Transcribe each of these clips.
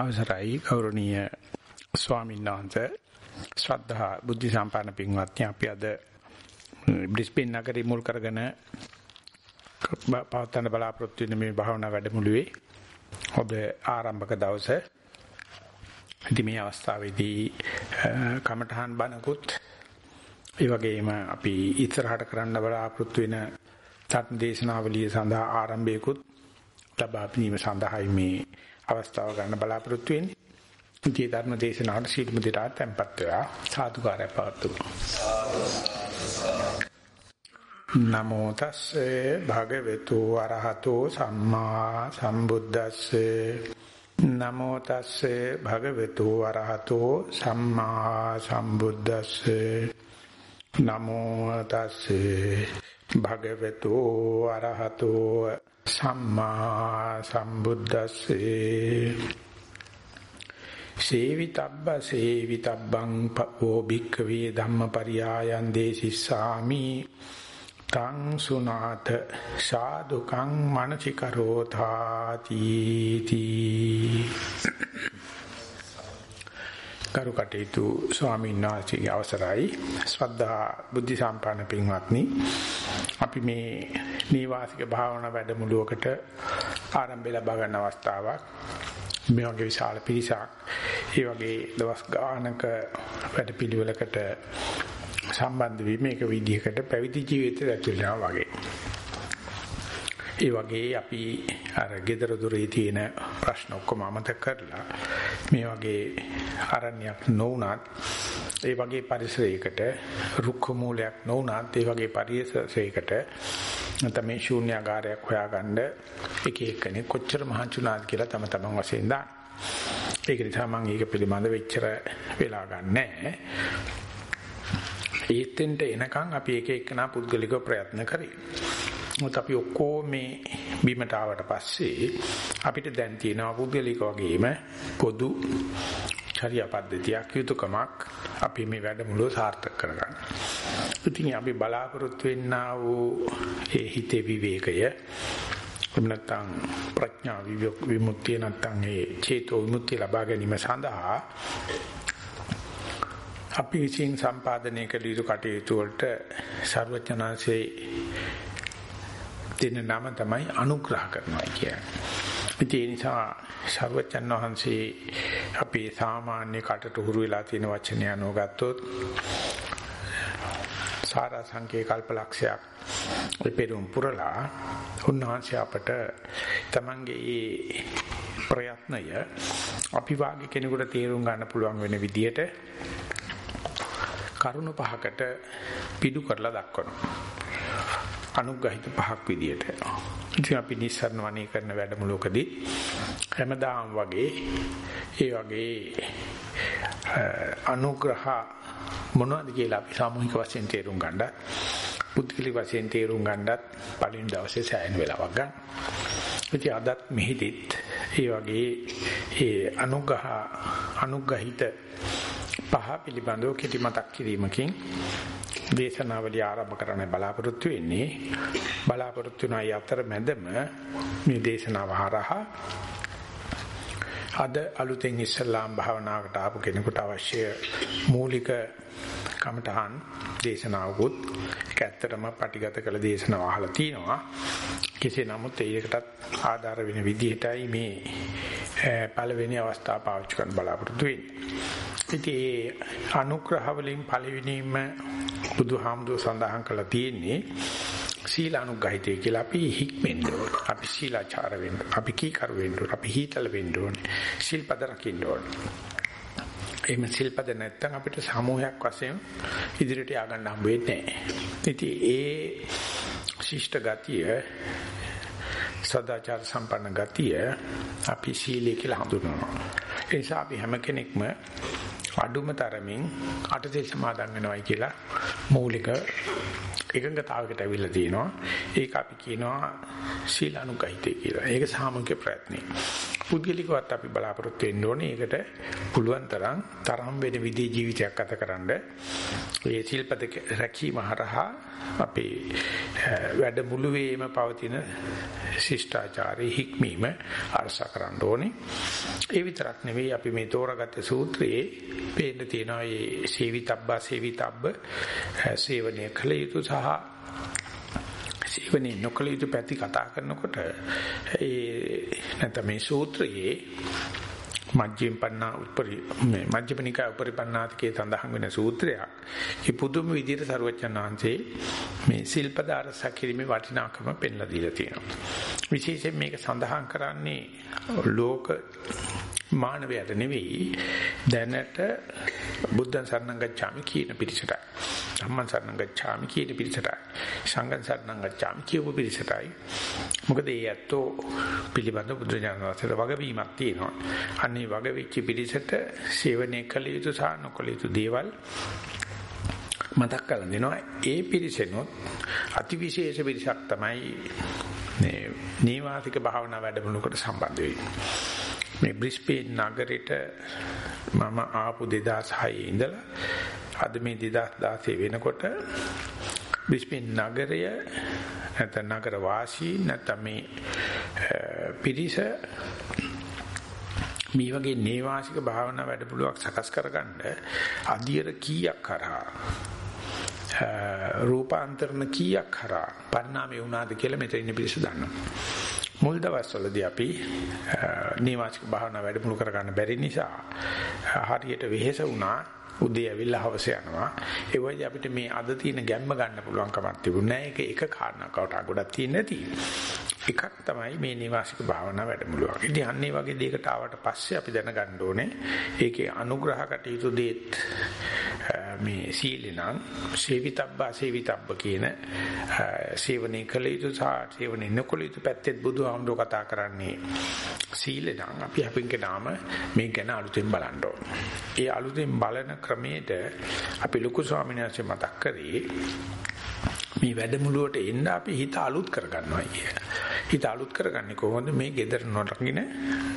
අවසරයි ගෞරවනීය ස්වාමීන් වහන්සේ. ශ්‍රද්ධා බුද්ධ සම්පන්න පින්වත්නි අපි අද බ්‍රිස්බේන් නගරේ මුල් කරගෙන පවත්වන බලාපොරොත්තු වෙන මේ භාවනා වැඩමුළුවේ ඔබ ආරම්භක දවසේ. ඉතින් මේ අවස්ථාවේදී කමඨහන් බණකුත් ඒ වගේම අපි ඉස්සරහට කරන්න බලාපොරොත්තු වෙන ධර්ම දේශනාවලිය සඳහා ආරම්භයකුත් ලබා ගැනීම සඳහායි මේ අවස්ථාව ගන්න බලාපොරොත්තු වෙන්නේ. ඉතින් ධර්ම දේශනාවට සීලමු දෙරා tempත් වෙලා සාදුකාරය පවතුමු. නමෝ තස්සේ භගවතු අරහතෝ සම්මා සම්බුද්දස්සේ නමෝ තස්සේ භගවතු අරහතෝ සම්මා සම්බුද්දස්සේ නමෝ තස්සේ භගවතු අරහතෝ සම්මා සම්බුද්දස්සේ. සේවිතබ්බ සේවිතබ්බං පෝ භික්ඛවේ ධම්මපරියායන් දේසිස්සාමි තං සුනාත සාදුකං මනසිකරෝධාති තී කරු කටයුතු ස්වාමීන් වහන්සේගේ අවසරයි. ශ්‍රද්ධා බුද්ධ සම්පන්න පින්වත්නි අපි මේ නීවාසික භාවනා වැඩමුළුවකට ආරම්භය ලබා ගන්න අවස්ථාවක්. මේ වගේ විශාල පිරිසක් ඒ වගේ දවස් ගානක වැඩපිළිවෙලකට සම්බන්ධ වීම එක විදිහකට පැවිදි ජීවිතයට ඇතුළත් වගේ. ඒ වගේ අපි අර gedara dore තියෙන ප්‍රශ්න ඔක්කොම අමතක කරලා මේ වගේ අරණ්‍යයක් නොඋනත් ඒ වගේ පරිසරයකට රුක්ක මූලයක් නොඋනත් ඒ වගේ පරිසරයකට නැත්නම් මේ ශූන්‍යාකාරයක් හොයාගන්න එක එක්කෙනෙක් කොච්චර මහන්සිුණාද කියලා තම තමන් වශයෙන් දාන්න. ඒක නිසා මම ඒක පිළිබඳ වෙච්චර වෙලා ගන්නෑ. ඒත්ෙන්ට එනකන් අපි එක එක්කනා පුද්ගලිකව ප්‍රයත්න කරේ. මොකද අපි ඔක්කොම මේ බිමට ආවට පස්සේ අපිට දැන් තියෙනවා පුද්ගලික වගේම පොදු චර්යා පද්ධතියක් යුතුයකමක් අපි මේ වැඩමුළුව සාර්ථක කරගන්න. ඉතින් අපි බලාපොරොත්තු වෙන්නා වූ ඒ හිතේ විවේකය එහෙම නැත්නම් ප්‍රඥා විමුක්තිය නැත්නම් ඒ චේතෝ විමුක්තිය ලබා ගැනීම සඳහා අපි විසින් සම්පාදනය කළ යුතු කටයුතු වලට ਸਰවඥාන්සේ දෙන නම තමයි අනුග්‍රහ කරනවා කියන්නේ. ඒ නිසා ਸਰවඥන් වහන්සේ අපේ සාමාන්‍ය කටට හුරු වෙලා තියෙන වචනය අනුව ගත්තොත් සාරා සංකේ කල්පලක්ෂයක් පෙරුම් පුරලා උන්වහන්සේ අපට තමන්ගේ ඒ ප්‍රයත්නය අපි වාගේ කෙනෙකුට තේරුම් ගන්න පුළුවන් වෙන විදියට කරුණු පහකට පිටු කරලා දක්වනවා. අනුග්‍රහිත පහක් විදියට. ඉතින් අපි නිස්සරණ වණී කරන වැඩමුළුවකදී හැමදාම වගේ ඒ වගේ අනුග්‍රහ මොනවද කියලා අපි සාමූහික වශයෙන් තේරුම් ගන්නත් පුද්ගලික වශයෙන් තේරුම් ගන්නත් පළවෙනි දවසේ සෑහෙන වෙලාවක් ගන්න. ඉතින් අදත් මෙහිදීත් ඒ වගේ ඒ අනුග්‍රහ අනුග්‍රහිත පහ පිළිබඳව කෙටි මතක් කිරීමකින් දේශනාවලිය ආරම්භ කරන්න බලාපොරොත්තු වෙන්නේ. බලාපොරොත්තු වන අතර මැදම මේ දේශනාව හරහා අද අලුතෙන් ඉස්ලාම් භාවනාවකට ආපු කෙනෙකුට අවශ්‍ය මූලික කමඨහන් දේශනාවකුත් ඒක ඇත්තටම පටිගත කළ දේශනාව අහලා තිනවා කෙසේ නමුත් ඒකටත් ආධාර වෙන විදිහටයි මේ පළවෙනි අවස්ථාව පාවිච්චි කරන්න බලාපොරොත්තු වෙන්නේ ඉතින් අනුග්‍රහ වලින් පළවෙනිම බුදුහාමුදුර සඳහන් කළා තියෙන්නේ සීලානුගහිතය කියලා අපි හික්මෙන්න ඕන. අපි සීලාචාර වෙන්න. අපි කීකරු වෙන්න ඕන. අපි හීතල වෙන්න ඕන. සිල්පද රකින්න ඕන. එහෙම සිල්පද නැත්නම් අපිට සමූහයක් වශයෙන් ඉදිරියට ය아가න්න හම්බ වෙන්නේ නැහැ. ඉතින් ඒ ශිෂ්ට ගතිය සදාචාර සම්පන්න ගතිය අපි සීලය කියලා හඳුන්වනවා. ඒ නිසා අපි හැම කෙනෙක්ම අඩුම තරමින් අටසිල් සමාදන් වෙනවයි කියලා මූලික එකඟතාවයකට අවිල්ලා තියෙනවා. ඒක අපි කියනවා සීලානුගහිතය කියලා. ඒක සාමූහික ප්‍රයත්නයි. පුද්ගලිකවත් අපි බලාපොරොත්තු වෙන්න ඕනේ. ඒකට පුළුවන් තරම් තරම් වෙන විදිහේ ජීවිතයක් ගතකරනද ඒ සිල්පද රැකීම හරහා අපේ වැඩමුළුවේම පවතින ශිෂ්ටාචාරයේ හික්මීම අරසා කරන්න ඕනේ. ඒ විතරක් නෙවෙයි අපි මේ තෝරාගත්ත සූත්‍රයේ පේන්න තියෙනවා මේ සේවිතබ්බා සේවිතබ්බ සේවනය කළ යුතු සහ සේවනයේ නොකළ යුතු පැති කතා කරනකොට ඒ නැත්නම් මේ සූත්‍රයේ මජ්ජිම පන්නා උපරි මේ මජ්ජිමනිකා උපරිපන්නාතිකේ සඳහන් වෙන සූත්‍රයක්. ඒ පුදුම විදිහට සරුවචන් වහන්සේ මේ ශිල්පදාර සැකිරීමේ වටිනාකම පෙන්ලා දීලා තියෙනවා. විශේෂයෙන් මේක සඳහන් කරන්නේ ලෝක මානවයට නෙවෙයි දැනට බුද්ධං සරණං ගච්ඡාමි කියන පිරිසටයි. ධම්මං සරණං ගච්ඡාමි කියන පිරිසටයි. සංඝං සරණං ගච්ඡාමි කියපු පිරිසටයි. මොකද ඒ ඇත්තෝ පිළිබඳ බුදුරජාණන් වහන්සේට වගවීමක් තියෙනවා. අන්නේ වගවිච්ච පිරිසට සේවනයේ කළ යුතු සහ නොකළ යුතු දේවල් මතක් කරලා දෙනවා. ඒ පිරිසෙනොත් අතිවිශේෂ පිරිසක් තමයි මේ නීවාසික භාවනා වැඩමුළුකට සම්බන්ධ වෙන්නේ. මේ බ්‍රිස්බේන් නගරෙට මම ආපු 2006 ඉඳලා අද මේ 2016 වෙනකොට බ්‍රිස්බේන් නගරය නැත්නම් නගර වාසී නැත්නම් මේ පිරිස මේ වගේ නේවාසික භාවනා වැඩපිළිවෙලක් සකස් කරගන්න අධියර කීයක් කරා රූපාන්තරණ කීයක් කරා පරිණාමය වුණාද කියලා මෙතන ඉන්න පිරිස දන්නවා. මුල් දවස්වලදී අපි නීවාසික භාවනා වැඩමුළු කරගන්න බැරි නිසා හරියට වෙහෙස වුණා. උදේ ඇවිල්ලා හවස යනවා ඒ වගේ අපිට මේ අද තියෙන ගැම්ම ගන්න පුළුවන් කමක් තිබුණේ නැහැ ඒක එක කාරණාවකට ගොඩක් තියෙන නැති එකක් තමයි මේ නිවාසික භාවනා වැඩමුළුවක්. ඉතින් අන්නේ වගේ දෙයකට ආවට පස්සේ අපි දැනගන්න ඕනේ ඒකේ අනුග්‍රහ කටයුතු දෙත් මේ සීලෙනම් සේවිතබ්බා සේවිතබ්බ කියන සේවනයේ කළ යුතු සහ සේවනයේ නොකළ යුතු පැත්තෙත් බුදුහාමුදුර කතා කරන්නේ සීලෙනම් අපි අපින්ගේ නාම මේ ගැන අලුතෙන් බලන්න ඕනේ. ඒ අලුතෙන් බලන ක්‍රමයට අපි ලොකු ස්වාමීන් වහන්සේ මතක් කරේ මේ වැඩමුළුවට එන්න අපි හිත අලුත් කරගන්නවා කියලා. හිත අලුත් කරගන්නේ කොහොමද මේ gedara නොරකින්න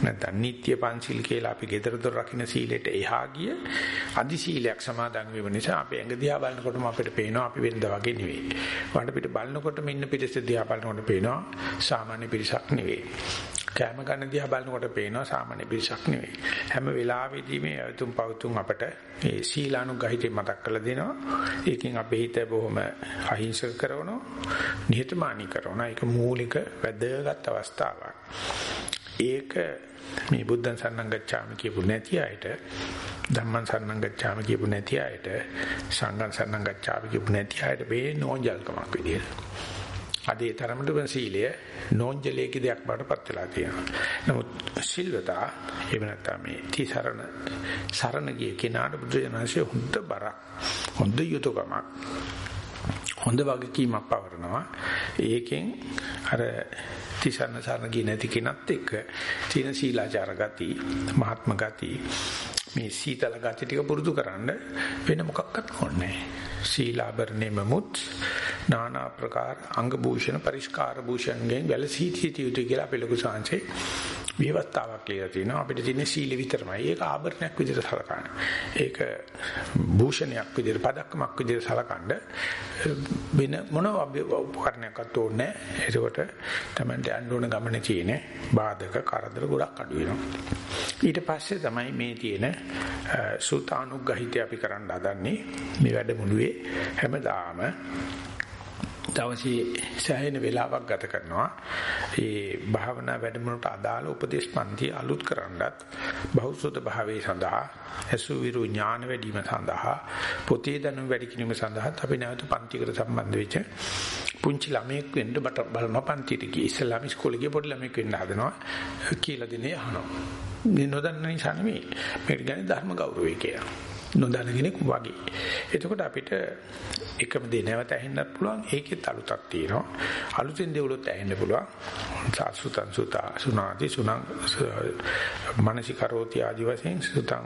නැත්නම් නිත්‍ය පංචිල් කියලා අපි gedara දොර රකින්න සීලයට එහා ගිය අදි සීලයක් සමාදන් වීම නිසා අපේ ඇඟ දිහා බලනකොටම අපිට පේනවා අපි වෙනද වගේ නෙවෙයි. වඩ පිට බලනකොටම ඉන්න පිටස දිහා බලනකොට පේනවා සාමාන්‍ය පිරිසක් නෙවෙයි. කැම ගන්න දිහා බලනකොට පේනවා සාමාන්‍ය පිරිසක් නෙවෙයි. හැම වෙලාවෙදී මේ අතුම් පවතුම් අපට මේ සීලානුගහිතේ මතක් කරලා දෙනවා. ඒකෙන් අපේ හිත බොහොම අහිංසක කරනවා, නිහතමානී කරනවා. ඒක මූලික වැදගත් අවස්ථාවක්. ඒක මේ බුද්ධං සරණං ගච්ඡාමි කියපු නැති අයට ධම්මං සරණං ගච්ඡාමි කියපු නැති අයට සංඝං සරණං ගච්ඡාමි කියපු නැති අයට මේ නෝන්ජල්කමක් විදියට අද ඒ තරමටම සීලය නෝන්ජලයේ දෙයක් බාටපත් වෙලා තියෙනවා. නමුත් සිල්වතා එහෙම නැත්නම් මේ තිසරණ සරණ ගිය කෙනාට බුදුරජාණන්සේ හොඳ බරක් හොඳ යුතුයකමක් හොඳ වගකීමක් පවරනවා. ඒකෙන් අර තිසරණ සරණ ගිය නැති කෙනත් එක්ක තියෙන සීලාචාර ගති, මහත්ම ගති මේ සීතල ගති ටික පුරුදු කරන්න වෙන මොකක්වත් ඕනේ සීලාභරණෙමමුත් নানা ප්‍රකාර අංග භූෂණ පරිස්කාර භූෂණයෙන් වැළසී සිටිය යුතු කියලා අපේ ලොකු සංසේ විවස්ථාවක් කියලා තියෙනවා අපිට තියෙන සීල විතරමයි. ඒක ආභරණයක් විදිහට සලකන්න ඒක භූෂණයක් විදිහට පදක්කමක් විදිහට සලකන්න වෙන මොන උපකරණයක්වත් ඕනේ නැහැ. ඒකට තමයි යන්න ඕන ගමනේ තියෙන බාධක කරදර ගොඩක් අඩු වෙනවා. ඊට පස්සේ තමයි මේ තියෙන සූතානුග්‍රහිතය අපි කරන්න හදන්නේ. මේ වැඩමුළුවේ හැමදාම දවසේ සෑහෙන වේලාවක් ගත කරනවා. ඒ භාවනා වැඩමුළුට අදාළ උපදේශ පන්ති අලුත් කරන්නත් බෞද්ධ භාවයේ සඳහා අසුවිරු ඥාන වැඩිම සඳහා පොතේ දැනුම වැඩි කිරීම සඳහා අපි නැවත පන්තිකට සම්බන්ධ වෙච්ච පුංචි ළමයෙක් වෙන්න බට බලන පන්තියට ගිහ ඉස්ලාම ඉස්කෝලේ ගිය පොඩි ළමයෙක් වෙන්න හදනවා කියලා දෙන්නේ අහනවා. මේ නොදන්න නිසා නෙමෙයි. මේකට කියන්නේ ධර්ම ගෞරවය කියලා. නොදන්න කෙනෙක් වගේ. එතකොට අපිට එකම දේ නැවත ඇහෙන්නත් පුළුවන්. ඒකෙත් අලුතක් තියෙනවා. අලුතෙන් දේවලුත් ඇහෙන්න පුළුවන්. සාසුතං සුතා සුනාති සුනං මානසිකරෝති ආදි වශයෙන් සුතං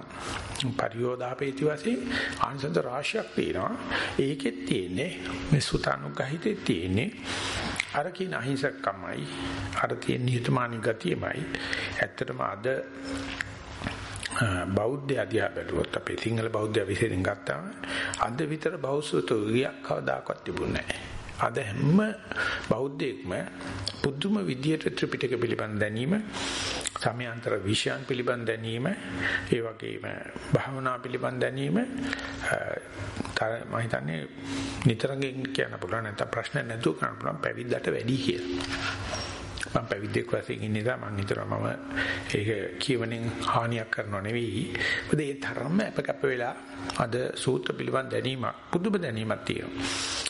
පරියෝදාපේති වශයෙන් ආංශද රාශියක් තියෙනවා. ඒකෙත් තියෙන්නේ මේ සුතානුගහිතේ තියෙන්නේ අර කියන අහිංසකකමයි අර තියෙන නිහතමානී ගතියමයි ඇත්තටම අද බෞද්ධ අධ්‍යා බැලුවොත් අපේ සිංහල බෞද්ධ විශේෂයෙන් ගත්තාම අද විතර බෞද්ධ ගියක් කවදාකවත් තිබුණේ නැහැ. අද හැම බෞද්ධයෙක්ම පුදුම විදියට ත්‍රිපිටක පිළිබඳ දැනීම සමයාන්තර විෂයන් පිළිබඳ දැනීම ඒ වගේම භාවනා පිළිබඳ දැනීම මම හිතන්නේ නිතරම කියන්න පුළුවන් නැත්නම් ප්‍රශ්න නැතුව කරන්න පුළුවන් පැවිද්දට වැඩි කියලා. මම පැවිද්දෙක් වශයෙන් ඉන්න නිසා මම හිතනවා මම ඒක කියවනින් හානියක් කරනව නෙවෙයි. මොකද ඒ තරම්ම අපකප්ප වෙලා අද සූත්‍ර පිළිබඳ දැනීමක් පුදුම දැනීමක් තියෙනවා.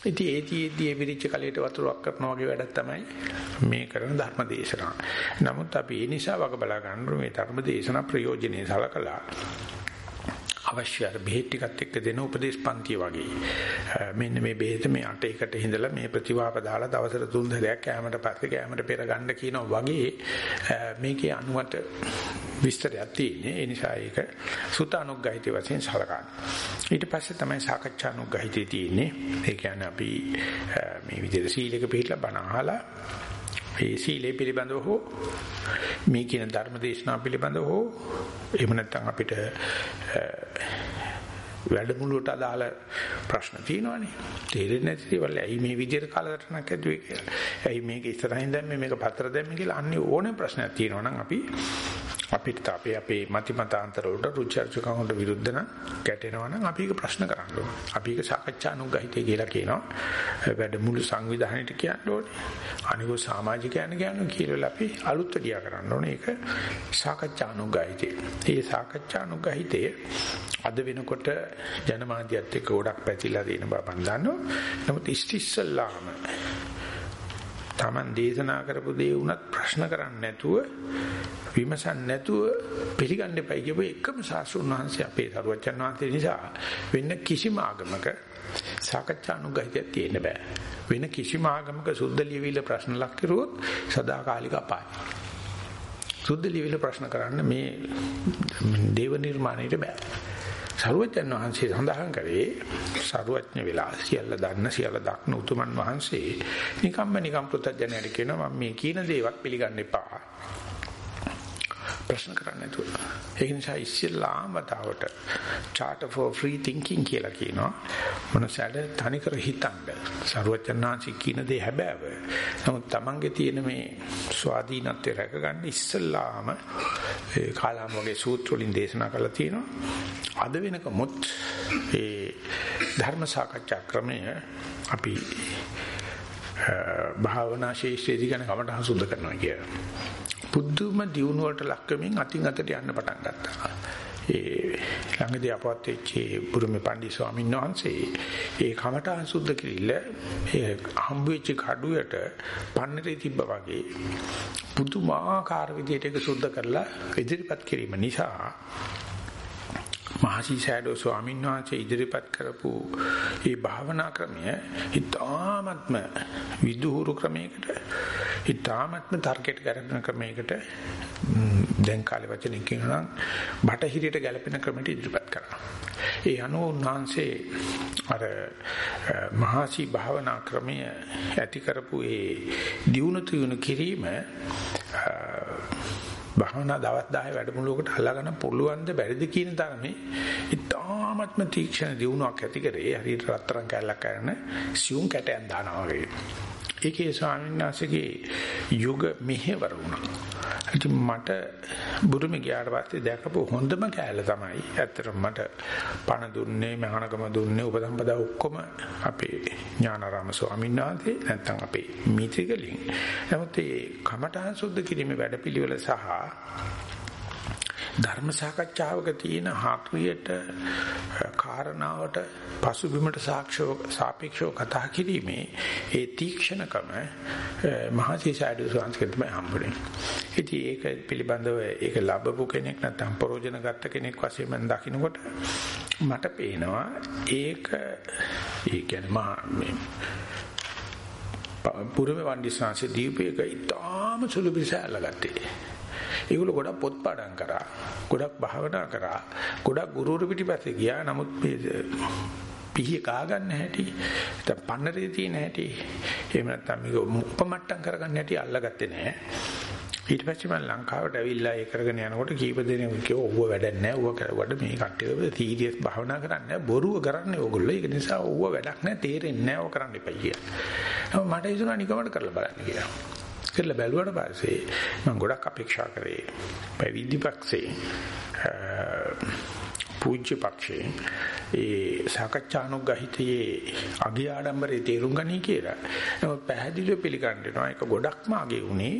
ඉතින් ඒතිෙදී ඒ විරිච්ච කලයට වතුරක් කරනවා වගේ වැඩක් තමයි මේ කරන ධර්ම දේශනාව. නමුත් අපි ඒ නිසා වග බලා ගන්න මේ ධර්ම දේශනා ප්‍රයෝජනෙයි සලකලා අවශ්‍ය අර බෙහෙත් ටිකත් එක්ක දෙන උපදේශ පන්තිය වගේ මෙන්න මේ බෙහෙත මේ අට එකට හිඳලා මේ ප්‍රතිවාප දාලා දවසට තුන් දහයක් කැමරට පස්සේ කැමරට පෙර ගන්න කියනවා වගේ මේකේ අනුවට විස්තරයක් තියෙන්නේ. ඒ නිසා ඒක සුතානුග්ගහිතේ වශයෙන් සලකන්න ඊට පස්සේ තමයි සාකච්ඡානුග්ගහිතේ තියෙන්නේ. ඒ කියන්නේ අපි මේ විදිහට සීලක පිළිපදලා බණ අහලා ඒ සීලේ පිළිබඳව හෝ මේ කියන ධර්ම දේශනා පිළිබඳව හෝ එහෙම නැත්නම් අපිට වැඩමුළුවට අදාළ ප්‍රශ්න තියෙනවානේ. තේරෙන්නේ නැති දේවල් ඇයි මේ විදිහට කාලසටහනක් ඇදුවේ කියලා. ඇයි මේක ඉස්සරහින් දැම්මේ මේක පතර දැම්මේ කියලා අන්නේ ඕනේ ප්‍රශ්නයක් තියෙනවා නම් අපි අපිට අපේ අපේ මති මතාන්තර වලට රුචර්චකම් වලට විරුද්ධ නම් ගැටෙනවා නම් අපි ඒක ප්‍රශ්න කරන්න ඕනේ. අපි ඒක සාකච්ඡානුගහිතය කියලා කියනවා. වැඩමුළු සංවිධානයේට කියන්න ඕනේ. අනිකෝ සමාජිකයන් කියනවා කියලා අපි අලුත් වැඩියා කරන්න ඕනේ. ඒක සාකච්ඡානුගහිතය. මේ සාකච්ඡානුගහිතය අද වෙනකොට ජනමාධ්‍යත් එක්ක ගොඩක් පැතිලා තියෙන බව මම දන්නවා. නමුත් ඉස්තිස්සල්ලාම Taman දේශනා කරපු දේ උනත් ප්‍රශ්න කරන්නේ නැතුව විමසන්නේ නැතුව පිළිගන්න එපයි කියපු එකම සාස්ෘණ වහන්සේ අපේ සරුවචන් වහන්සේ නිසා වෙන කිසිම ආගමක සාකච්ඡානුගහිතයක් තියෙන්න බෑ. වෙන කිසිම ආගමක සුද්ධ ලියවිල ප්‍රශ්න ලක් කරුවොත් සදාකාලික අපායයි. සුද්ධ ලියවිල ප්‍රශ්න කරන්න මේ දේව නිර්මාණයට බෑ. සරුවචන් වහන්සේ සඳහන් කරේ සරුවඥ වෙලා සියල්ල දන්න සියල්ල දක්න උතුමන් වහන්සේ නිකම්ම නිකම් පුතඥයට කියනවා මම මේ කියන දේවත් පිළිගන්න එපා. ප්‍රශ්න කරන්න නැතුව. ඒ නිසා ඉස්සෙල්ලාම වතාවට charter for free thinking කියලා කියනවා. මොනසඩ තනිකර හිතන්න. සරුවචනාංශි කියන දේ හැබෑව. නමුත් Tamange තියෙන මේ ස්වාධීනත්වය රැකගන්න ඉස්සෙල්ලාම ඒ කාලාම වගේ සූත්‍ර වලින් දේශනා කරලා තියෙනවා. අද වෙනකමුත් ඒ ධර්ම සාකච්ඡා ක්‍රමය අපි භාවනා ශේෂ්ත්‍රයේදී ගැන කමටහන් සුද්ධ කරනවා කියලා. පුදුම දියුණුවට ලක්කමින් අතින් අතට යන්න පටන් ගත්තා. ඒ ළඟදී අපවත් වෙච්ච බුරුමේ පණ්ඩිත ස්වාමීන් වහන්සේ ඒ කමඨාන් සුද්ධ කිරිල්ල ඒ හම්බ වෙච්ච කඩුවට පන්නරේ තිබ්බා වගේ පුදුමාකාර විදිහට ඒක සුද්ධ කරලා ඉදිරිපත් කිරීම නිසා මහසි සෑඩෝ ස්වාමීන් වහන්සේ ඉදිරිපත් කරපු මේ භාවනා ක්‍රමය ඊ타ත්ම විදුහුරු ක්‍රමයකට ඊ타ත්ම ටාර්ගට් කරන ක්‍රමයකට දැන් කාලේ වචනෙන් කියනවා නම් බටහිරට ගැලපෙන ක්‍රමයට ඉදිරිපත් කරනවා. ඒ අනුව උන්වහන්සේ අර මහසි භාවනා ක්‍රමය ඇති කරපු ඒ දියුණු තුයුණු කිරීම භාවනා දවස් 10 වැඩමුළුවකට අල්ලගන්න පුළුවන් ද බැරිද කියන තරමේ ඉතාමත්ම තීක්ෂණ දියුණුවක් ඇති කරේ හරියට රත්තරන් කැල්ලක් කරන සියුම් කැටයන් දානවා වගේ. ඒකේ ස්වාමීන් වහන්සේගේ යුග මෙහෙවර වුණා. ඉතින් මට බුරුමේ ගියාට පස්සේ දැකපු හොඳම කෑල්ල තමයි ඇත්තටම මට පණ දුන්නේ මහානගම දුන්නේ උපසම්පදා ඔක්කොම අපේ ඥානාරාම ස්වාමීන් වහන්සේ නැත්තම් අපේ මිත්‍රිකලින්. නමුත් මේ කමඨාන් සුද්ධ කිරීමේ වැඩපිළිවෙල සහ ධර්ම සාකච්ඡාවක තියෙන හාක්‍රියට කාරණාවට පසුබිමට සාක්ෂව සාපේක්ෂව කතා කිරීමේ ඒ තීක්ෂණකම මහසීසාඩු සංස්කෘත තමයි හම්බුනේ. ඉතින් ඒක පිළිබඳව ඒක ලැබපු කෙනෙක් නැත්නම් ප්‍රෝජන ගත්ත කෙනෙක් වශයෙන් මම දකිනකොට මට පේනවා ඒක ඒ කියන්නේ මහා මේ පුරම වන්දිසාංශ දීපේක ඉතාම සුළු පිළිස අල්ලගත්තේ. ඒගොල්ලෝ ගොඩක් පොත් පාඩම් කරා. ගොඩක් භාවනා කරා. ගොඩක් ගුරුවරු පිටිපස්සේ ගියා. නමුත් පිහිය කා ගන්න හැටි, දැන් පන්නරේ තියෙන හැටි, එහෙම නැත්නම් මේක උපමට්ටම් කරගන්න හැටි අල්ලගත්තේ නැහැ. ඊට පස්සේ මම ලංකාවට ඇවිල්ලා ඒ කරගෙන යනකොට කීප දෙනෙක් කිව්වා ඌව වැඩක් නැහැ ඌව කරුවට මේ කට්ටිය සීරියස් භාවනා කරන්නේ බොරුව කරන්නේ ඕගොල්ලෝ ඒක නිසා ඌව වැඩක් නැහැ තේරෙන්නේ නැහැ ඕක කරන්න එපා කියලා. මට හිතුණා නිකමට කරලා බලන්න කියලා. කරලා බැලුවට පස්සේ මම ගොඩක් අපේක්ෂා කරේ පැවිදි පක්ෂේ පූජ්‍ය පක්ෂේ ඒ සාකච්ඡානුගහිතයේ අගේ ආඩම්බරේ තේරුම් ගනී කියලා. නමුත් පැහැදිලිව පිළිගන්නවා ඒක ගොඩක්ම අගේ උනේ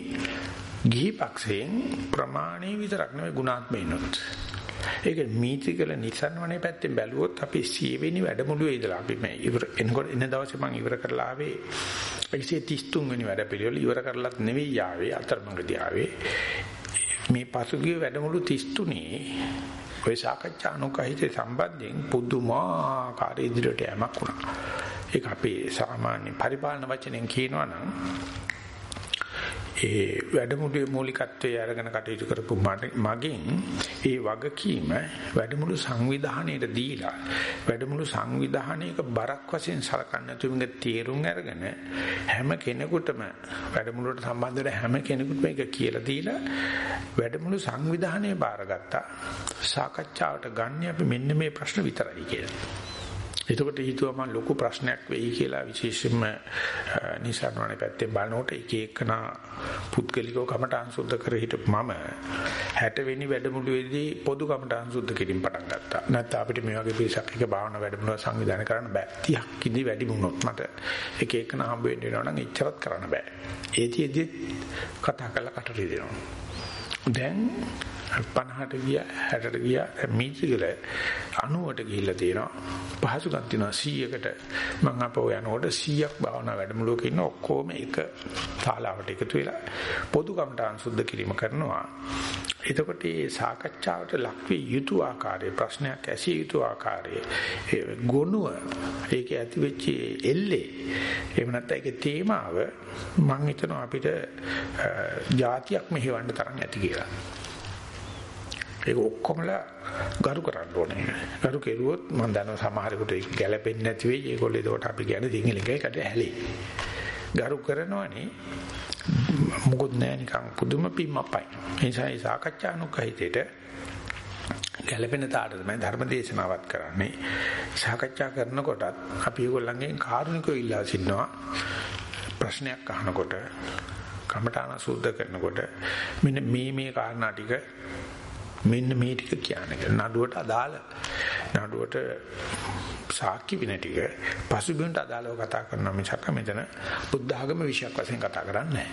ගිහි පක්ෂයෙන් ප්‍රමාණී විතරක් නෙවෙයි ගුණාත්මයිනොත්. ඒක මීතිකල නිසන්වනේ පැත්තෙන් බැලුවොත් අපි 100 වෙනි වැඩමුළුවේ ඉඳලා අපි මේ ඉවර එනකොට එන දවසේ මම ඉවර කරලා ආවේ 133 වෙනි වැඩ පිළිවෙල ඉවර කරලත් නෙවෙයි ආවේ අතරමඟදී ආවේ මේ පසුගිය වැඩමුළු 33 ඔය සාකච්ඡා අනුකහිත සම්බන්ධයෙන් පුදුමාකාර ඉදිරියට යamak වුණා. ඒක අපේ සාමාන්‍ය පරිපාලන වචනෙන් කියනවා නම් ඒ වැඩමුළුවේ මූලිකත්වයේ අරගෙන කටයුතු කරපු මගෙන් ඒ වගකීම වැඩමුළු සංවිධානයට දීලා වැඩමුළු සංවිධානයක බරක් වශයෙන් සලකන්නේ නැතුව තේරුම් අරගෙන හැම කෙනෙකුටම වැඩමුළුවට සම්බන්ධ වෙන හැම කෙනෙකුටම මේක කියලා දීලා වැඩමුළු සංවිධානය බාරගත්තා සාකච්ඡාවට ගන්න අපි මෙන්න මේ ප්‍රශ්න විතරයි කියලා. එතකොට හිතුවා මම ලොකු ප්‍රශ්නයක් වෙයි කියලා විශේෂයෙන්ම නිසන්වනේ පැත්තේ බලනකොට එක එකනා පුද්ගලිකව කමටහන් සුද්ධ කර හිටපු මම 60 වෙනි වැඩමුළුවේදී පොදු කමටහන් සුද්ධ කිරීම පටන් ගත්තා. නැත්නම් අපිට මේ වගේ පිරිසක් එක භාවනා වැඩමුළුව සංවිධානය කරන්න බෑ. 30ක් ඉඳි වැඩි වුණොත් මට එක එකනා හම්බ වෙන්න වෙනවා නම් එච්චරත් කරන්න බෑ. ඒතිෙදි කතා කරලා කට රිදෙනවා. දැන් 50ට ගියා 60ට ගියා. මීටර් 90ට ගිහිල්ලා තියෙනවා. පහසුකම් තියෙනවා 100කට මම අපෝ යනකොට 100ක් භාවනා වැඩමුළුවක ඉන්න ඔක්කොම එක ශාලාවට එකතු වෙලා පොදු කමටහන් සුද්ධ කිරීම කරනවා. එතකොට මේ සාකච්ඡාවට ලක්විය යුතු ආකාරයේ ප්‍රශ්නයක් ඇසිය යුතු ආකාරයේ ඒ ගොනුව ඒක ඇති වෙච්ච එල්ලේ එහෙම නැත්නම් ඒකේ තේමාව මම හිතනවා අපිට જાතියක් මෙහෙවන්න තරම් ඇති කියලා. ඒක ඔක්කොමලා ගරු කරන්න ඕනේ. ගරු කෙරුවොත් මම දන්නවා සමහරෙකුට ඒක ගැළපෙන්නේ නැති වෙයි. ඒගොල්ලෝ ඒකට අපි කියන්නේ සිංහලෙන් ඒකට හැලේ. ගරු කරනවනේ මොකොත් නෑ නිකන් පුදුම පිම්මපයි. ඒ නිසා මේ සාකච්ඡානුකහිතේට ගැළපෙන තාට තමයි ධර්ම දේශනාවත් කරන්නේ. සාකච්ඡා කරනකොටත් අපි ඒගොල්ලන්ගෙන් කාරුණිකව ඉල්ලා සිටිනවා. ප්‍රශ්නයක් අහනකොට කමඨාන සූද්ධ කරනකොට මෙන්න මේ මේ කාරණා ටික මෙන්න මේ ටික කියන්නේ නඩුවට අදාළ නඩුවට සාක්ෂි වෙන ටික පසුබිමට අදාළව කතා කරනවා මිසක් මෙතන බුද්ධ ආගම විශයක් වශයෙන් කතා කරන්නේ නැහැ.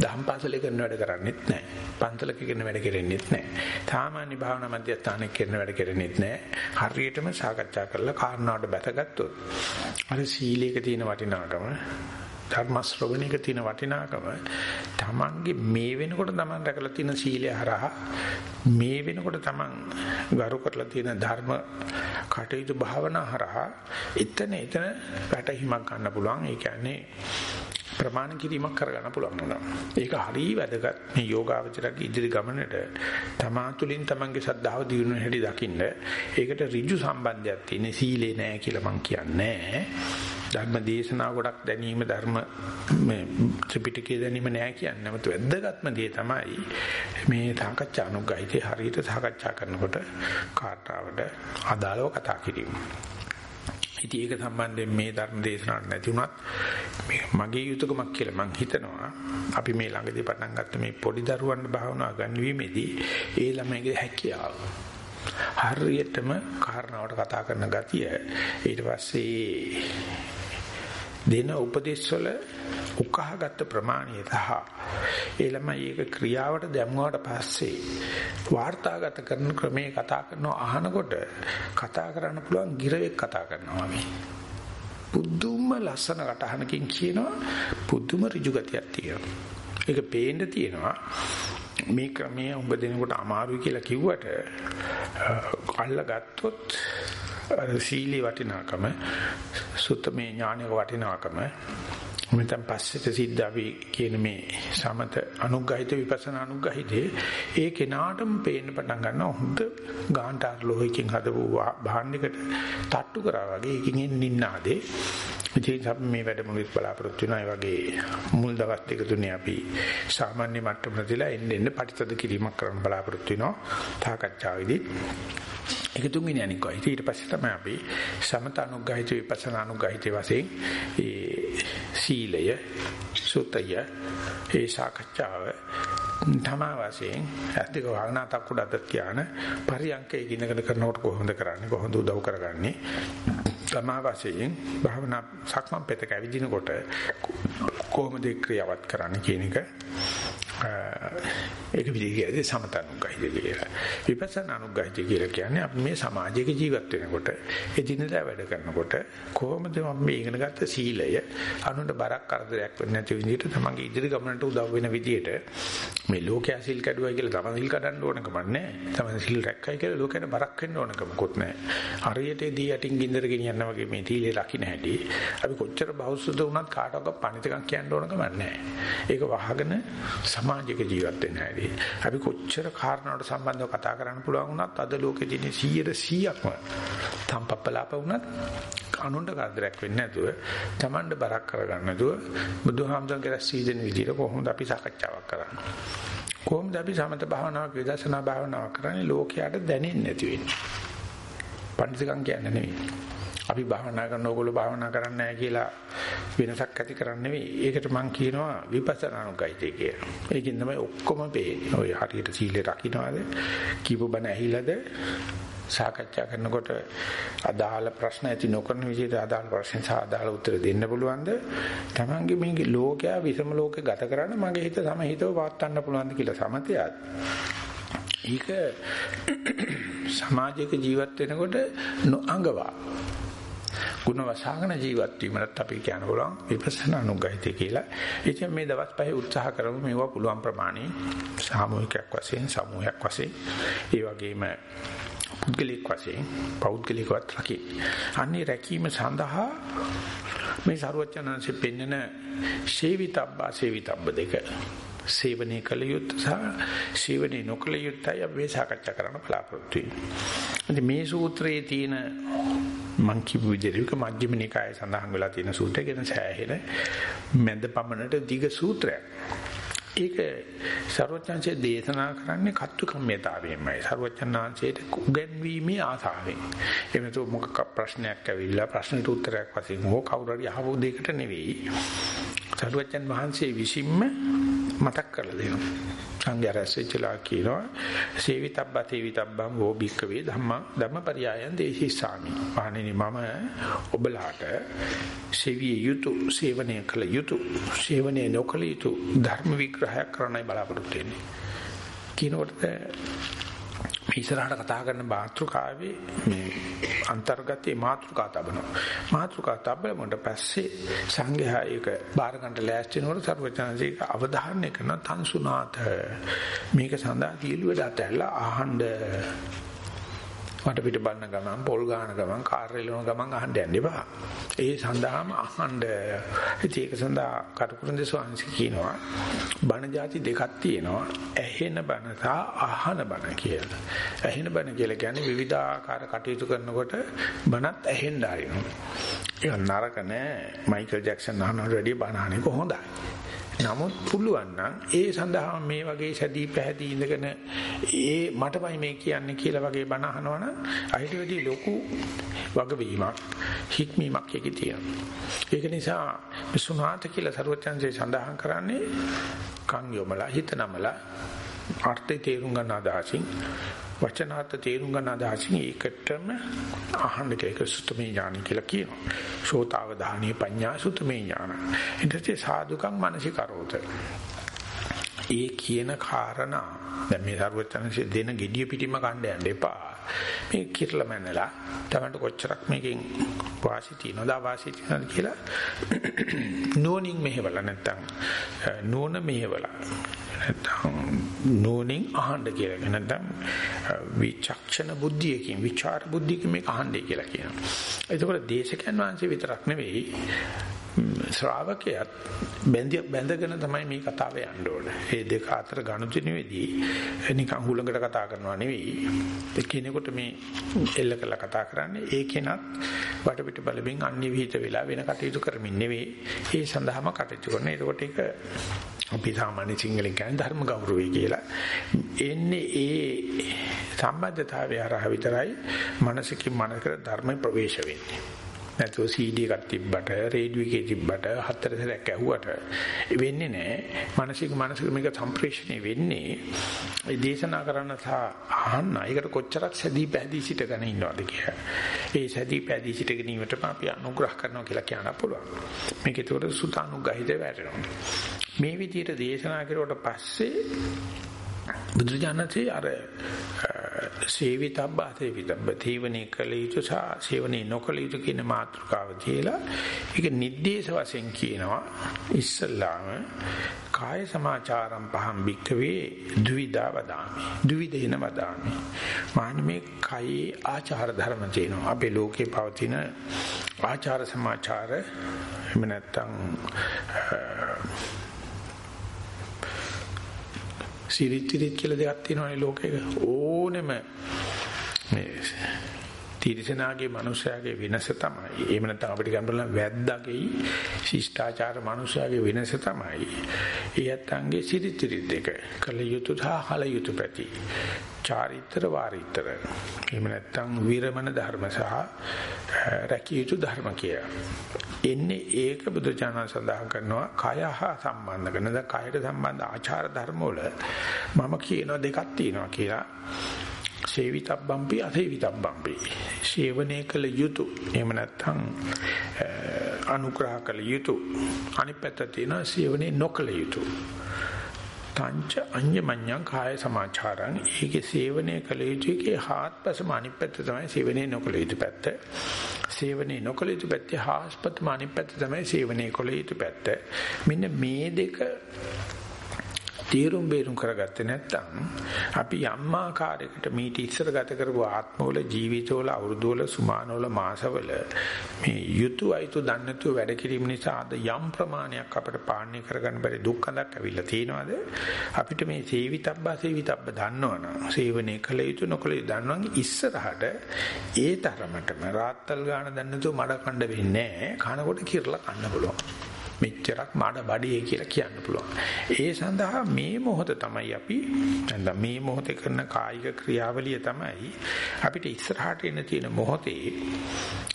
දහම් පාසලේ කරන වැඩ කරන්නේත් නැහැ. පන්සලක කරන වැඩ කරන්නේත් නැහැ. සාමාන්‍ය භාවනා මධ්‍යස්ථානයේ කරන වැඩ කරන්නේත් නැහැ. හරියටම සාකච්ඡා කරලා කාරණාවට බැසගත්තොත් අර සීලයක තියෙන වටිනාකම ධර්ම ශ්‍රවණයක තියෙන වටිනාකම තමන්ගේ මේ වෙනකොට තමන් රැකලා තියෙන සීලය හරහා මේ වෙනකොට තමන් ගරු කරලා තියෙන ධර්ම කටයුතු භාවනා හරහා එතන එතන වැටහිමක් ගන්න පුළුවන්. ඒ කියන්නේ ප්‍රමාණ කිරීමක් කරගන්න පුළුවන් වෙනවා. ඒක හරිය වැදගත් මේ යෝගාවචරක ඉදිරි ගමනට තමා තුළින් තමන්ගේ ශ්‍රද්ධාව දියුණු හැටි දකින්න. ඒකට ඍජු සම්බන්ධයක් තියෙන සීලේ නෑ කියලා මම කියන්නේ. ධර්ම දේශනා ගොඩක් දැනීම ධර්ම මේ ත්‍රිපිටකය දැනීම නෑ කියන්නේ. නමුත් වැදගත්ම දේ තමයි මේ සාකච්ඡා අනුග්‍රහිතේ හරියට සාකච්ඡා කරනකොට කාටාවට අදාළව කතා කිරීම. ඉතින් ඒක සම්බන්ධයෙන් මේ ධර්ම දේශනාවක් නැති වුණත් මගේ යුතුයකමක් කියලා මම හිතනවා. අපි මේ ළඟදී පටන් ගත්ත මේ පොඩි දරුවන් භාවනා ගන්වීමේදී ඒ ළමයිගේ හැකියාව හරියටම කාරණාවට කතා කරන ගතිය ඊට පස්සේ දෙන උපදේශවල උකහාගත් ප්‍රමාණය සහ ඒ ළමයි ඒක ක්‍රියාවට දැම්මුවාට පස්සේ වාර්තාගත කරන ක්‍රමේ කතා කරනවා අහනකොට කතා කරන්න පුළුවන් ගිරවෙක් කතා කරනවා මේ. පුදුම ලස්සන කටහනකින් කියනවා පුදුම ඍජු ගතියක් තියෙනවා. ඒක පේන්න තියෙනවා මේ ක්‍රමය උඹ දෙනකොට අමාරුයි කියලා කිව්වට අල්ලගත්තොත් සීලී වටිනාකම සුත්තමේ ඥානයක වටිනාකම මෙතෙන් පස්සෙට සිද්ධ අපි කියන මේ සමත අනුග්‍රහිත විපස්සනා අනුග්‍රහිතේ ඒ කෙනාටම පේන්න පටන් ගන්නවා හොඳ ගාන්ටාර ලෝහයකින් හදපු භාණ්ඩයකට තට්ටු කරා වගේ එකකින් නින්නාදේ ඉතින් අපි මේ වැඩමුළුවේ බලාපොරොත්තු වෙනවා. ඒ වගේ මුල් දවස් දෙක තුනේ අපි සාමාන්‍ය මට්ටමකදීලා එන්න එන්න පරිතද කිරීමක් කරන්න බලාපොරොත්තු වෙනවා. සාකච්ඡාවේදී ඒක තුන්වෙනි අනිකයි. ඊට පස්සේ තමයි අපි සමතනුග්ගහිත විපස්සනානුග්ගහිත වශයෙන් ඒ සීලය සුතය ඒ සාකච්ඡාව තමා වශයෙන් ඇත්තක වහනාතක් උඩට තියාන පරියන්කේ ඉගෙනගෙන කරනකොට කොහොමද කරන්නේ කොහොමද උදව් කරගන්නේ තමා වශයෙන් භාවනා සක්මන් පෙතක ඇවිදිනකොට කොහොමද ක්‍රියාවත් කරන්න කියන එක ඒක විදිහට සමතනුග්ගහිත කියලා. විපස්සනානුග්ගහිත කියලා කියන්නේ අපි මේ සමාජයක ජීවත් වෙනකොට එදිනදා වැඩ කරනකොට කොහොමද මේ ඉගෙන ගත්ත සීලය අනුන්ට බරක් කරදරයක් වෙන්නේ නැති විදිහට තමන්ගේ ඉදිරි ගමනට උදව් වෙන විදිහට මේ ලෝකයා සිල් කැඩුවයි කියලා තමන් සිල් කඩන්න ඕනකම නැහැ. තමන් සිල් රැක්කයි කියලා ලෝකයට බරක් වෙන්න ඕනකමකුත් නැහැ. හරියට දී යටින් ගින්දර ගෙනියන්න වගේ මේ තීලේ රකින්න හැටි අපි කොච්චර බෞද්ධ වුණත් කාටවත් පණිතකම් කියන්න ඕනකම නැහැ. ඒක වහගෙන සමාජික ජීවත් වෙන්න හැටි. අපි කොච්චර කාරණාවට සම්බන්ධව කතා කරන්න පුළුවන් වුණත් අද ලෝකේ තියෙන 100%ක්ම තම්පප්පලාප වුණත් අනුන්ට කරදරයක් වෙන්නේ නැතුව Tamanට බරක් කරගන්න නැතුව බුදුහාමුදුරන්ගේ රැස්වීදෙන විදිහට කොහොමද අපි සාකච්ඡාවක් කරන්නේ? කොහොමද අපි සමත භාවනාවක් විදර්ශනා භාවනාවක් කරන්නේ? ලෝකයට දැනෙන්නේ නැති වෙන්නේ. පඬිතුකම් කියන්නේ නෙවෙයි අපි භාවනා කරන ඕගොල්ලෝ භාවනා කරන්නේ නැහැ කියලා වෙනසක් ඇති කරන්නේ නෙවෙයි. ඒකට මම කියනවා විපස්සනානුගයිතේ කියලා. ඒකෙන් තමයි ඔක්කොම පේන්නේ. ඔය හරියට සීලේ රකින්නවාද? කීප බණ ඇහිලාද? සාකච්ඡා කරනකොට අදාළ ප්‍රශ්න ඇති නොකරන විදිහට අදාළ ප්‍රශ්න සහ අදාළ උත්තර දෙන්න පුළුවන්ද? Tamange මේ ලෝකයා විසම ලෝකේ ගත කරන්න මගේ හිත සමහිතව පවත්වන්න පුළුවන්ද කියලා සමතයත්. ඒක සමාජයක ජීවත් වෙනකොට නොඅඟවා ගුණ වසහාගෙන ජීවත් වීමකට අපි කියන්න පුළුවන් විපස්සනා අනුගහිතය කියලා. ඉතින් මේ දවස් පහේ උත්සාහ කරමු මේවා පුළුවන් ප්‍රමාණය සාමූහිකයක් වශයෙන් සමූහයක් වශයෙන් ඒ වගේම පුද්ගලික වශයෙන් පෞද්ගලිකවත් රකි. අන්නේ රැකීම සඳහා මේ සරුවචනanse පෙන්නන සේවිතබ්බා සේවිතබ්බ දෙක සේවනයේ කළ යුත්තේ සහ සේවනයේ නොකළ යුත්තේ අපි සාකච්ඡා කරන්න බලාපොරොත්තු වෙන්නේ. මේ සූත්‍රයේ තියෙන මං කියපු විදිහට මජ්ක්‍ධිම නිකායේ සඳහන් වෙලා තියෙන සූත්‍රය ගැන සෑහෙන මැද පමණට දිග සූත්‍රයක්. ඒක ਸਰවඥාන්සේ දේශනා කරන්නේ කත්තු කම්මිතාවෙමයි. ਸਰවඥාන්සේට උගන්වීමේ ආසාවෙන්. එහෙම තු මොකක් ප්‍රශ්නයක් ඇවිල්ලා ප්‍රශ්නට උත්තරයක් වශයෙන් හෝ කවුරු හරි අහපු දෙයකට නෙවෙයි. ਸਰවඥන් වහන්සේ විසින්ම මතක් කරලා දෙනවා. සංඝයා රැස්වෙච්චලා කියනවා සේවිතබ්බ තේවිතබ්බං වෝ භික්කවේ ධම්ම ධම්මපරියායන් දේශිස්සාමි. වහණෙනි මම ඔබලාට සේවිය යුතු සේවනය කළ යුතු සේවනය නොකළ යුතු ධර්ම විග්‍රහයක් කරන්නයි බලාපොරොත්තු වෙන්නේ. කිනකොට ඉස්සරහට කතා කරන මාතෘකාවේ මේ අන්තර්ගතයේ මාතෘකා තබනවා. මාතෘකා තබලමුන්ට පස්සේ සංඝයා ඒක බාර ගන්නට ලෑස්ති වෙනකොට සර්වචනසීක අවධාරණය කරන තන්සුනාත මේක සඳහා කීලුවට අතැල්ලා අහන්න වට පිට බලන ගමන් පොල් ගාන ගමන් කාර් රෙලවන ගමන් අහන්න යන්න එපා. ඒ සඳහාම අහන්න. ඒක සඳහා කටුකුරුන්ද ස්වාමීන් කියනවා බණ જાති දෙකක් තියෙනවා. ඇහෙන බණ සහ අහන බණ කියලා. ඇහෙන බණ කියලා කියන්නේ විවිධාකාර කටයුතු කරනකොට බණත් ඇහෙන්න ආරිනවා. ඒක නරක නෑ. මයිකල් ජැක්සන් අහනවට වැඩිය බණ අහන්නේ කොහොඳයි. නමුත් පුළුවන් නම් ඒ සඳහා මේ වගේ සැදී පැහැදී ඉඳගෙන ඒ මටමයි මේ කියන්නේ කියලා වගේ බණ අහනවනම් අහිට වෙදී ලොකු වගවීමක් හික්මීමක් එකේ තියෙනවා. ඒක නිසා විසුණාත කියලා සරුවචන්සේ සඳහන් කරන්නේ කන් යොමලා හිත නමලා අර්ථය තේරුම් ගන්න අදහසින් වචනාර්ථ තේරුම් ගන්න අදහසින් ඒකටම අහන්න ඒක සුතමේ ඥාන කියලා කියනවා. සෝතාවධානී පඤ්ඤා සුතමේ ඥාන. ඊටසේ සාදුකම් මනසිකරෝත. ඒ කියන කාරණා දැන් මේ ਸਰවචනසේ දෙන gediya පිටිම ගන්න යන්න එපා. මේ කිරලා මැනලා තමන්ට කොච්චරක් මේකෙන් වාසි තියනවද වාසි තියනවද කියලා නෝනින් මෙහෙවලා නැත්තම් නෝන මෙහෙවලා නැත්තම් නෝනින් අහන්න කියලා නැත්තම් විචක්ෂණ බුද්ධියකින් විචාර බුද්ධියකින් මේක අහන්නේ කියලා කියනවා. එතකොට දේශකයන් වහන්සේ විතරක් නෙවෙයි ශ්‍රාවකයාත් බැඳගෙන තමයි මේ කතාව යන්න ඕනේ. මේ දෙක අතර ගනුදෙනුවේදී නිකන් හුලඟට කතා කරනවා නෙවෙයි. එකිනෙකට මේ එල්ල කළා කතා කරන්නේ ඒකෙනත් වටපිට බලමින් අන්‍ය විහිිත වෙලා වෙන කටයුතු කරමින් නෙවෙයි. ඒ සඳහාම කටයුතු කරන. ඒකට ඒක අපි සාමාන්‍ය සිංහලෙන් කියන්නේ ධර්ම ගෞරවය කියලා. එන්නේ ඒ සම්බන්ධතාවය හරහා විතරයි මනසකින් මනකට ධර්ම ප්‍රවේශ වෙන්නේ. නැතුව CD එකක් තිබ්බට රේඩියෝ එකේ තිබ්බට හතර සැරයක් ඇහුවට වෙන්නේ නැහැ. මානසික මානසික මේක සම්ප්‍රේෂණය වෙන්නේ ඒ දේශනා කරන්න සහ අහන්න. ඒකට කොච්චරක් සැදී පැහැදී සිටගෙන ඉන්නවද කියලා. ඒ සැදී පැහැදී සිට ගැනීමට අපි අනුග්‍රහ කරනවා කියලා කියන්න පුළුවන්. මේක ඒතකොට සුතානුග්‍රහිත වැටෙනවා. මේ විදිහට දේශනා කරුවට පස්සේ බුදුජානකේ අර සේවිතබ්බා සේවිතබ්බ තීවනේ කළ යුතු සහ සේවනේ නොකළ යුතු කියන මාතෘකාව තියලා ඒක නිर्देश වශයෙන් කියනවා. ඉස්සල්ලාම කාය සමාචාරම් පහම් භික්කවේ ද්විදා වදාමි. ද්විදේන වදාමි. මානමේ කයේ ආචාර ධර්ම තියෙනවා. අපේ ලෝකේ පවතින ආචාර සමාචාර එහෙම නැත්නම් සිරිතිරිත් කියලා දෙයක් තියෙනවානේ ලෝකෙක. ඕනෙම මේ තිරිසනාගේ මනුස්සයාගේ වෙනස තමයි. එහෙම නැත්නම් අපිට ගන්න වැද්දාගේ ශිෂ්ටාචාර මනුස්සයාගේ වෙනස තමයි. ඊයත්ංගේ සිරිතිරිත් දෙක. කල යුතු සහ හල යුතු පැති. චාරිත්‍ර වාරිත්‍ර. එහෙම නැත්නම් විරමණ ධර්ම සහ රැකිය යුතු ධර්ම කිය. එන්නේ ඒක බුදුචානන් සඳහන් කරනවා කය හා සම්බන්ධ කරන ද කයට සම්බන්ධ ආචාර ධර්ම වල මම කියන දෙකක් තියෙනවා කියලා සේවිතබ්බම්පි අසේවිතබ්බම්පි. සේවනයේ කළ යුතු එහෙම නැත්නම් අනුග්‍රහ කළ යුතු අනිත් පැත්ත තියෙනවා සේවනයේ නොකළ යුතු. තංච අඤ්ඤමඤ්ඤං කාය සමාචාරං. ඒකේ සේවනයේ කළ යුතු එකේ හාත්පසම අනිත් පැත්ත තමයි සේවනයේ නොකළ යුතු පැත්ත. සේවනයේ නොකළ යුතු පැත්තේ හාස්පතම අනිත් පැත්ත තමයි සේවනයේ කළ යුතු පැත්ත. මෙන්න මේ දෙක තීරුම් බේරුම් කරගත්තේ නැත්නම් අපි යම් ආකාරයකට මීට ඉස්සර ගත කරපු ආත්මවල ජීවිතවල අවුරුදුවල සුමානවල මාසවල මේ යුතු අයිතු දන්නේ නැතුව වැඩ කිරීම නිසා අද යම් ප්‍රමාණයක් අපිට පාලනය කරගන්න බැරි දුක් අඳක් ඇවිල්ලා තියෙනවාද? අපිට මේ සේවිතබ්බා සේවිතබ්බ දන්නවනම් සේවනයේ කළ යුතු නොකළ යුතු දන්නවනම් ඉස්සරහට ඒ තරමටම රාත්තල් ගාන දන්නේ නැතුව මඩ කණ්ඩ වෙන්නේ නැහැ. කනකොට කිරලා කන්න පුළුවන්. මෙච්චරක් මාඩ බඩේ කියලා කියන්න පුළුවන්. ඒ සඳහා මේ මොහොත තමයි අපි නැත්නම් මේ මොහොතේ කරන කායික ක්‍රියාවලිය තමයි අපිට ඉස්සරහට එන තියෙන මොහොතේ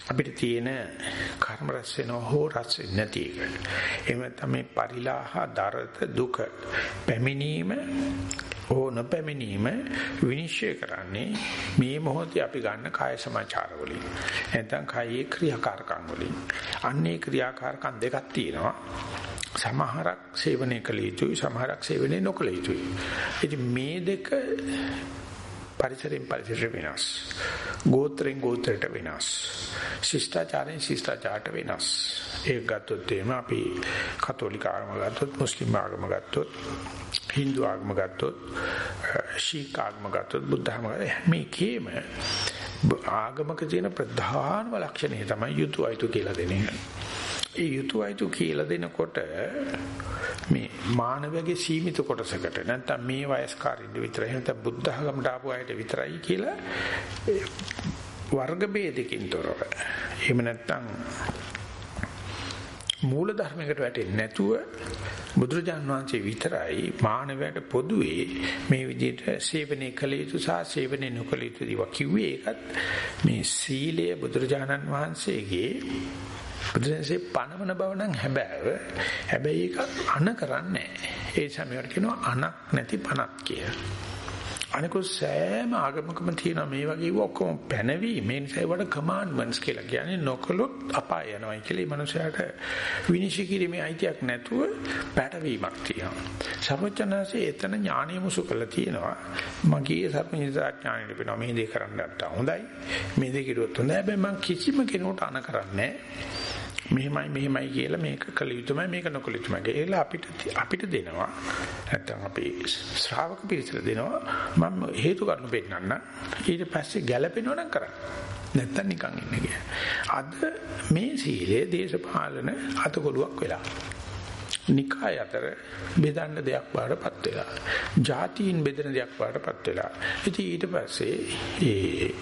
අපිට තියෙන කර්ම රැස් වෙනව හෝ රැස් නැති එක. එහෙම තමයි පරිලාහ දරත දුක පැමිණීම හෝ නොපැමිණීම විනිශ්චය කරන්නේ මේ මොහොතේ අපි ගන්න කාය සමාචාර වලින්. නැත්නම් කායේ ක්‍රියාකාරකම් වලින්. අන්නේ ක්‍රියාකාරකම් දෙකක් තියෙනවා. සමහරක් සේවනය කළ යුතුයි සමහරක් සේවනය නොකළ යුතුයි. ඉතින් මේ දෙක පරිසරයෙන් පරිසරයට වෙනස්. ගෝත්‍රෙන් ගෝත්‍රයට වෙනස්. ශිෂ්ටාචාරයෙන් ශිෂ්ටාචාරයට වෙනස්. ඒක ගත්තොත් එහෙම අපි කතෝලික ආගම ගත්තොත් මුස්ලිම් ආගම ගත්තොත් Hindu ආගම ගත්තොත් ශීක් ආගම ගත්තොත් බුද්ධ ආගම මේකේම ආගමක තියෙන ප්‍රධානම ලක්ෂණය තමයි යුතුයයිතු කියලා දෙන එක. ඒ යුතුයයිතු කියලා දෙනකොට මේ මානවයාගේ සීමිත කොටසකට නැත්නම් මේ වයස්කාරින්ද විතරයි නැත්නම් බුද්ධ ධර්මයට ආපු අයට විතරයි කියලා වර්ග ભેදකින් තොරව. එහෙම නැත්නම් මූල ධර්මයකට වැටෙන්නේ නැතුව බුදුරජාන් වහන්සේ විතරයි මානවයට පොදුවේ මේ විදිහට සේවනයේ කළ යුතු සහ සේවනයේ නොකළ යුතු දේවා කිව්වේ ඒකත් මේ සීලය බුදුරජාණන් වහන්සේගේ බුදුන්සේ පණවන බව නම් හැබෑව. හැබැයි ඒක අන කරන්නේ ඒ සමයට කියනවා අනක් නැති පණක් කියලා. අනිකෝ සෑම ආගමකම තියෙන මේ වගේ ඔක්කොම පැනවීම මේ නිසා ඒවට කමාන්ඩ්මන්ට්ස් කියලා කියන්නේ නොකලොත් අපාය යනවා කියලා මේ මනුස්සයාට විනිශ්චය කිරීමේ අයිතියක් නැතුව පැටවීමක් තියෙනවා. සර්වඥාන්සේ එතන ඥානිය මුසු කළා තියෙනවා. මගේ සර්වඥතා ඥානිය ලැබෙනවා මේ දේ කරන්න නැත්නම් හොඳයි. මේ දේ කිරුවොත් හොඳයි. හැබැයි මම කිසිම කෙනෙකුට අන කරන්නේ නැහැ. මෙහෙමයි මෙහෙමයි කියලා මේක කළ යුතුමයි මේක නොකළ යුතුමයි කියලා. අපිට අපිට දෙනවා. නැත්තම් අපි ශ්‍රාවක පිරිසට දෙනවා. මම හේතු කාරණු පෙන්නන්න ඊට පස්සේ ගැළපෙනව නම් කරන්න. නැත්තම් නිකන් ඉන්න කියලා. අද මේ සීලය දේශපාලන අතකොලුවක් වෙලා. නිකාය අතර බෙදන්න දෙයක් බාටපත් වෙලා. ಜಾතීන් බෙදෙන දෙයක් බාටපත් වෙලා. ඉතින් ඊට පස්සේ ඒ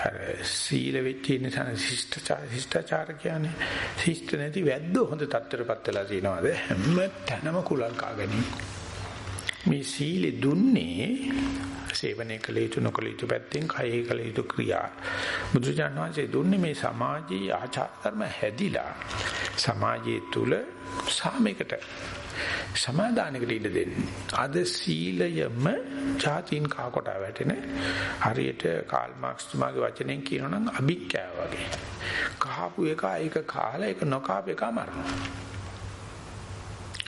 අර සීල වෙච්ච ඉන්න තන ශිෂ්ටාචාර ශිෂ්ටාචාර කියන්නේ ශිෂ්ට නැති වැද්දෝ හොඳ තත්ත්වයටපත් වෙලා තියෙනවාද හැම තැනම කුලල් කාගෙන මේ සීලෙ දුන්නේ සේවනයේ කළ යුතු නොකළ යුතු පැත්තෙන් කයෙහි කළ යුතු ක්‍රියා බුදුචාන් වහන්සේ දුන්නේ මේ සමාජයේ ආචාර ධර්ම හැදිලා සමාජයේ තුල සාමයකට සමාදානයකට ඉඩ දෙන්නේ. අද සීලයම ජාතීන් කා කොට වැටෙන හරියට කාල් මාක්ස් තුමාගේ වචනෙන් කියනනම් අභික්කෑ වගේ. කහපු එක ඒක කාලා ඒක නොකාපු එක මරනවා.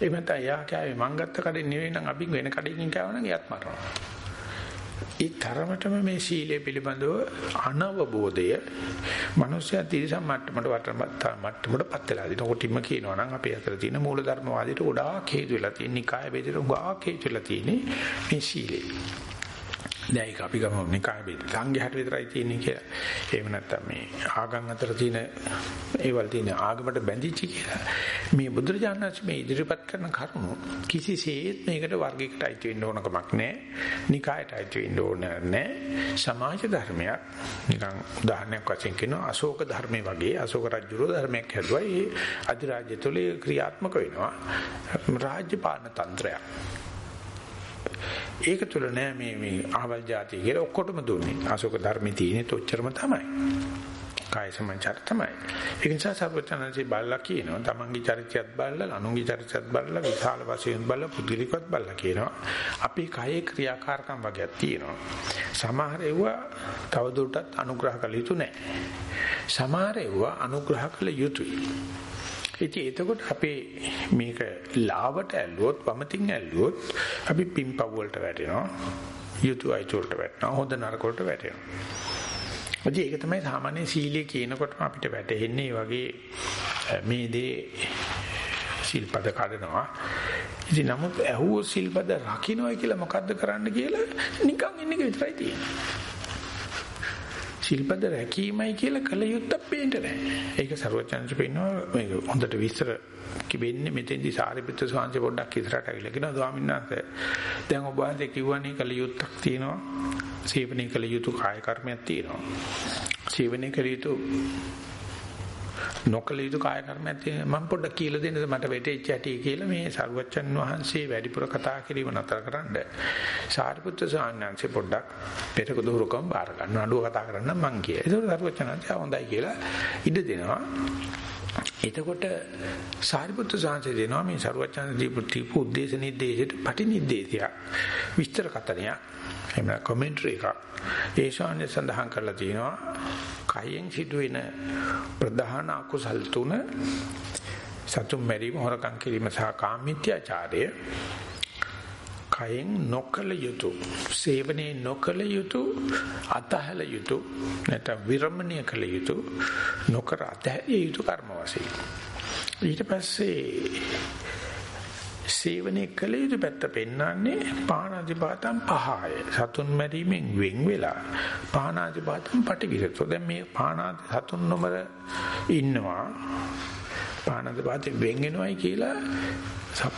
එහෙම නැත්නම් යා කෑවේ මං ගත්ත කඩේ නෙවෙයි නම් අභින් වෙන කඩේකින් කෑවනම් එයත් මරනවා. ඒ තරමටම මේ සීලය පිළිබඳව අනවබෝධය මිනිස්සයා තිරසම් මට්ටමට වටමත් මට්ටමටපත් වෙලා දින කොටිම කියනවා නම් අපේ අතර තියෙන මූලධර්මවාදයට ගොඩාක් හේතු වෙලා තියෙන නිකාය බෙදෙට ගොඩාක් හේතු වෙලා තියෙන්නේ මේ සීලය. දැන් ඒක අපි ගමු නිකාය බෙද සංඝයාට විතරයි තියෙන්නේ කියලා. එහෙම නැත්නම් මේ ආගම් අතර තියෙන ඒවල් තියෙන ආගමට බැඳිච්ච කියලා. මේ බුදුරජාණන් වහන්සේ මේ ඉදිරිපත් කරන කරුණු කිසිසේත් මේකට වර්ගයකට අයිති වෙන්න ඕන කමක් නැහැ. නිකායට අයිති වෙන්න ඕන නැහැ. සමාජ ධර්මයක් නිකන් උදාහරණයක් වශයෙන් කියනවා අශෝක ධර්මයේ වගේ අශෝක රජුරෝ ධර්මයක් හැදුවා. ඒ අධිරාජ්‍ය තුලේ ක්‍රියාත්මක වෙනවා. රාජ්‍ය පාලන තන්ත්‍රයක්. ඒක තුල නෑ මේ මේ අහවල් જાතිය කියලා ඔක්කොටම දුන්නේ. අශෝක ධර්මයේ තියෙන තොච්චරම තමයි. කාය සමංචර තමයි. ඒ නිසා සර්වචනන්සේ බල්ලා කියනවා තමන්ගේ චරිතයත් බල්ලා අනුන්ගේ චරිතයත් බල්ලා විශාල වශයෙන් බල්ලා පුදුලිකවත් බල්ලා කියනවා. අපි කායේ ක්‍රියාකාරකම් වගේක් තියෙනවා. සමහර ඒවා තවදුරටත් අනුග්‍රහ කළ යුතු නෑ. සමහර ඒවා අනුග්‍රහ කළ යුතුයි. ඉතින් එතකොට අපේ මේක ලාවට ඇල්ලුවොත් වමතින් ඇල්ලුවොත් අපි පිම්පව් වලට වැටෙනවා. යුතු අයිතු වලට වැටෙනවා. හොඳ නරක වලට වැටෙනවා. ඉතින් ඒක තමයි සාමාන්‍ය සීලය කියනකොට අපිට වැටෙන්නේ වගේ මේ දේ සිල්පද කඩනවා. ඉතින් නමුත් ඇහුවෝ සිල්පද රකින්නයි කියලා මොකද්ද කරන්න කියලා නිකන් ඉන්න එක විතරයි තියෙන්නේ. සිල්පද රැකීමයි කියලා කල යුත්තක් පේන්නේ නැහැ. ඒක ਸਰවඥාන්සේ පෙන්නනවා මේක හොඳට විස්තර කිවෙන්නේ මෙතෙන්දි සාරිපුත්‍ර ස්වාමීන් පොඩ්ඩක් ඉස්සරහට අවිලා කියනවා ස්වාමීන් වහන්සේ දැන් ඔබ වහන්සේ කිව්වනේ කල යුත්තක් තියෙනවා. සේවනයේ කල යුතු කාය කර්මයක් තියෙනවා. සේවනයේ කල යුතු නොකල යුතු කාය කර්මයක් තියෙන මම පොඩ්ඩක් කියලා දෙන්නද? මට වැටෙච්ච ඇටි කියලා මේ සරුවච්චන් වහන්සේ වැඩිපුර කතා කිරීම නතරකරනද සාරිපුත්‍ර සාන්නාංශේ පොඩ්ඩක් පෙරක දුරුකම් බාර ගන්න අඩුව කතා කරන්න මං කිය. ඒක සරුවච්චන්න්ට හොඳයි කියලා ඉඩ දෙනවා. එතකොට සාරිපුත්‍ර සාංශේ දෙනවා මේ සරුවච්චන් දීපු තීපු උද්දේශ නිर्देशයට පටි නිर्देशයක් විස්තර කතනයක්. එහෙම කමෙන්ටරි එකක්. ඒ ශාන්‍ය සඳහන් කරලා තියෙනවා කයෙන් සිදුවෙන ප්‍රධාන අකුසල් තුන සතුම් මැරීම හොරකම් කිරීම සහ කාමීත්‍යාචාරය කයෙන් නොකල යුතු සේවනයේ නොකල යුතු අතහල යුතු නැත්නම් විරමණය කළ යුතු නොකර අතහැරිය යුතු කර්ම වශයෙන්. ඊට පස්සේ සේවනයේ කළ යුතු පැත්ත පෙන්වන්නේ පාණාතිපාතම් පහය. සතුන් මැරීමෙන් වෙන් වෙලා පාණාතිපාතම් පටිවිරතෝ. දැන් මේ පාණාති සතුන් නොමර ඉන්නවා. පාණාතිපාතේ වෙන් වෙනවයි කියලා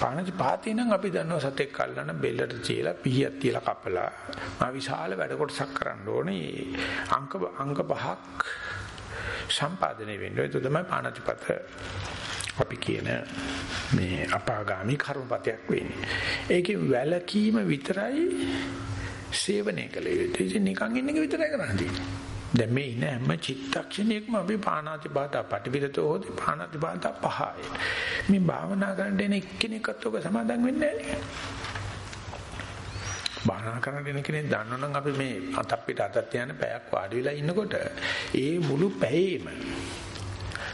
පාණාතිපාතේ නම් අපි දන්නවා සතෙක් අල්ලන බෙල්ලට තියලා පිහියක් තියලා කපලා මා විශාල වැඩ කොටසක් කරන්න ඕනේ. අංක අංක පහක් සම්පාදනය වෙන්න. ඒක තමයි පාණාතිපත අපි කියන මේ අපාගාමි කර්මපතයක් වෙන්නේ. ඒකේ වැලකීම විතරයි සේවනය කළ යුත්තේ. ඉතින් නිකන් ඉන්න එක විතරයි කරන්න තියෙන්නේ. දැන් මේ ඉන්න හැම චිත්තක්ෂණයකම අපි පාණාති බාධා පටිවිදතෝ හොති පාණාති බාධා පහයි. මේ භාවනා කරන්න එන එක්කෙනෙක්වත් ඔක සමාදන් වෙන්නේ නැහැ. භාවනා කරන්න එන කෙනෙක් දන්නවනම් අපි මේ අතක් පිට අතක් තියන පැයක් වාඩි වෙලා ඉන්නකොට ඒ මුළු පැයේම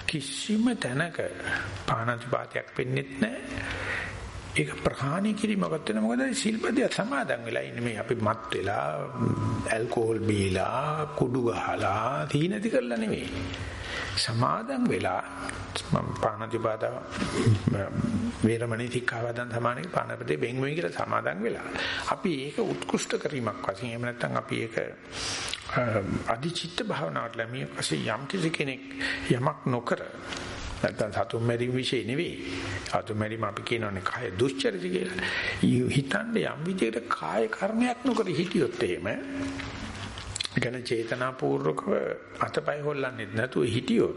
කිසිම තැනක පාණාතිපාතයක් වෙන්නෙත් නැහැ. ඒක ප්‍රහාණය කිරීමකට වෙන මොකද ශිල්පදිය සමාදන් වෙලා ඉන්නේ මේ අපි මත් වෙලා ඇල්කොහොල් බීලා කුඩු ගහලා තීනති කරලා නෙවෙයි. සමාදන් වෙලා පාණතිපාත වේරමණී සික්ඛාවදන් සමානයි පාණපතේ බෙන් වෙයි කියලා සමාදන් වෙලා. අපි ඒක උත්කෘෂ්ඨ කිරීමක් වශයෙන් එහෙම නැත්නම් අපි ඒක අධිචිත්ත භාවනාවට ලැබිය පස්සේ යම් කිසි කෙනෙක් යමක් නොකර නැත්නම් සතුන් මැරීම વિશે නෙවෙයි. සතුන් මැරීම අපි කියනවානේ කාය දුස්චරිත කියලා. හිතන්නේ යම් විදිහකට කාය කර්මයක් නොකර හිටියොත් එහෙම ගැන චේතනාපූර්වකව අතපය හොල්ලන්නේ නැතුව හිටියොත්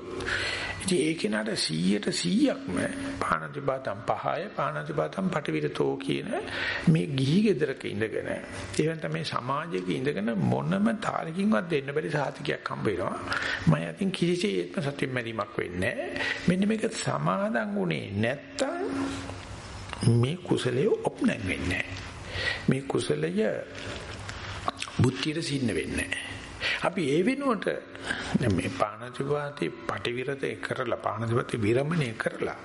ඉතින් ඒ කෙනාට 100ට 100ක්ම පාණතිපාතම් පහය පාණතිපාතම් පටිවිරතෝ කියන මේ ගිහි ගෙදරක ඉඳගෙන ඒවෙන් තමයි සමාජයක ඉඳගෙන මොනම තාලකින්වත් දෙන්න බැරි සාතිකයක් හම්බ වෙනවා. මම අතින් කිසිසේත්ම සත්‍යෙම මැරීමක් වෙන්නේ මෙන්න මේක සමාදන් වුණේ නැත්තම් මේ කුසලයේ ඔප්නැන් වෙන්නේ මේ කුසලය බුද්ධියට සින්න වෙන්නේ නැහැ. අපි ඒ වෙනුවට මේ පාණතිපාති පටිවිරතේ කරලා පාණතිපාති විරමණය කරලා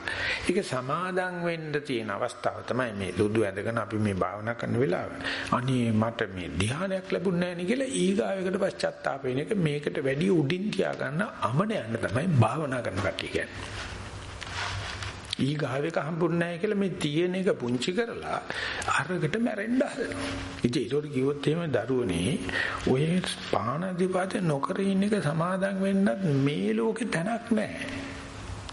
ඒක සමාදන් වෙන්න තියෙන අවස්ථාව තමයි මේ ලුදු ඇඳගෙන අපි මේ භාවනා කරන වෙලාව. අනේ මට මේ ධ්‍යානයක් ලැබුණ නැහැ නේ කියලා ඊගාවයකට පශ්චාත්තාප වෙන එක මේකට වැඩි උඩින් තියාගන්න අමන යන්න තමයි භාවනා කරන කට්ටිය කියන්නේ. ඊ ගාවේක හම්බුන්නේ නැහැ කියලා මේ තියෙන එක පුංචි කරලා අරකට මැරෙන්න හදනවා. ඉතින් ඒකට කිව්වොත් එහෙම දරුවනේ ඔය පානදිපාත නොකර ඉන්න එක සමාදම් වෙන්නත් මේ ලෝකේ තැනක් නැහැ.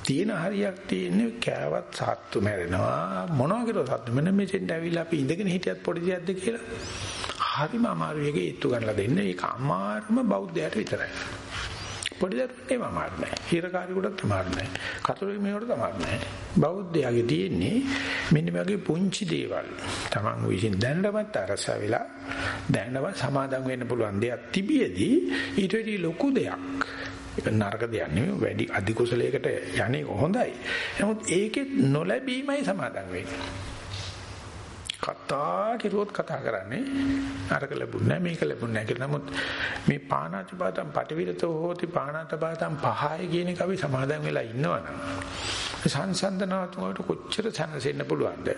තියෙන හරියක් තියෙන්නේ කෑවත් සත්තු මැරෙනවා මොනවා කරුවා සත්තු මෙන්න මෙතෙන්ට ඇවිල්ලා අපි ඉඳගෙන හිටියත් පොඩි දෙයක්ද කියලා හරිම අමාරු එකේ ඒත්තු ගන්නලා දෙන්න ඒක අමාරුම බෞද්ධයට විතරයි පොඩි දරුවෙක් ඒව අමාරු නෑ. හිරකාරයෙකුට අමාරු නෑ. කතෝලික මේවට අමාරු නෑ. බෞද්ධයාගේ තියෙන්නේ මෙන්න මේ වගේ පුංචි දේවල්. Taman විසින් දැනටමත් අරස වෙලා දැනටමත් සමාදම් වෙන්න පුළුවන් දෙයක් තිබියදී ඊට වැඩි ලොකු දෙයක් ඒක නරක දෙයක් නෙමෙයි වැඩි අධි කුසලයකට යන්නේ හොඳයි. නමුත් ඒකෙත් නොලැබීමයි සමාදම් වෙන්නේ. කතා කිරුවොත් කතා කරන්නේ අරක ලැබුණ මේක ලැබුණ නැහැ කියලා. නමුත් මේ පාණාතිපාතම් පටිවිරතෝ හෝති පාණාතපාතම් පහය කියන එක අපි සමාදන් වෙලා ඉන්නවනම් සංසන්දනාත්මකට කොච්චර සැනසෙන්න පුළුවන්ද?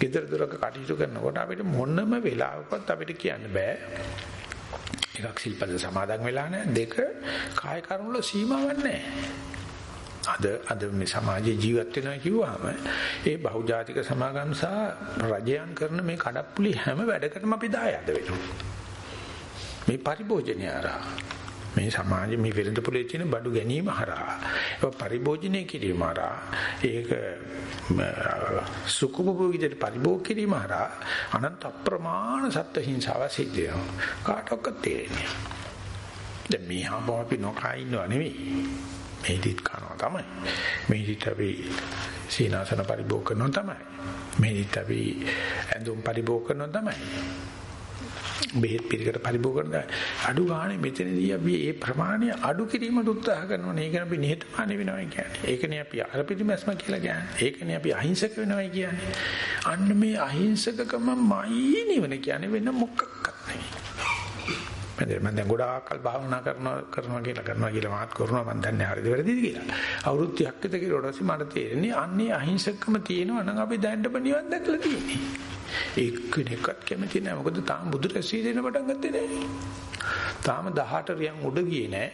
ගෙදර දොරක කටයුතු කරනකොට අපිට මොනම වෙලාවකවත් අපිට කියන්න බෑ. එකක් සිල්පද සමාදන් වෙලා නැහැ. දෙක කාය කර්ම වල සීමාවක් නැහැ. අද අද මේ සමාජයේ ජීවත් වෙනවා කිව්වහම ඒ බහුජාතික සමාගම් සහ රජයන් කරන මේ කඩප්පුලි හැම වැඩකටම අපි දායද වෙනවා. මේ පරිභෝජනය හරහා. මේ සමාජයේ මේ වෙළඳ පොලේ තියෙන බඩු ගැනීම හරහා. ඒක පරිභෝජනය කිරීම හරහා. ඒක සුකුබුවිදට පරිභෝග කිරීම හරහා අනන්ත අප්‍රමාණ සත්ත්ව හිංසාව සිද්ධ වෙනවා. කාටවත් තේරෙන්නේ නැහැ. දැන් මේ හම්බව අපි නොකා ඉන්නව නෙවෙයි. මේදිත් කනවා තමයි. මේදිත් අපි සීනාසන පරිභෝග කරනවා තමයි. මේදිත් අපි ඇඳුම් පරිභෝග කරනවා තමයි. බෙහෙත් පිළිකර පරිභෝග කරන අඩු ගානේ මෙතනදී අපි මේ ප්‍රමාණය අඩු කිරීමට උත්සාහ කරනවා නේ. ඒක අපි නිහතමානී වෙනවා කියන්නේ. ඒකනේ අපි අරපිටිමස්ම කියලා කියන්නේ. ඒකනේ අපි අහිංසක වෙනවා කියන්නේ. අන්න මේ අහිංසකකමයි නිවන කියන්නේ වෙන මොකක්වත් නෙවෙයි. මම දැන් ගොඩාක් කල් භාවනා කරනවා කරනවා කියලා කරනවා කියලා මාත් කරනවා මම දන්නේ හරිද වැරදිද කියලා. අවුරුදු 30ක් විතර කියලා ඊට පස්සේ මට තේරෙන්නේ අන්නේ අහිංසකම තියෙනවා නම් අපි දැන්නම නිවන් දැකලා තියෙන්නේ. එක්කෙනෙක්වත් කැමති නැහැ. මොකද තාම බුදු රැසී දෙන්න පටන් ගත්තේ නැහැ. තාම 18 රියන් උඩ ගියේ නැහැ.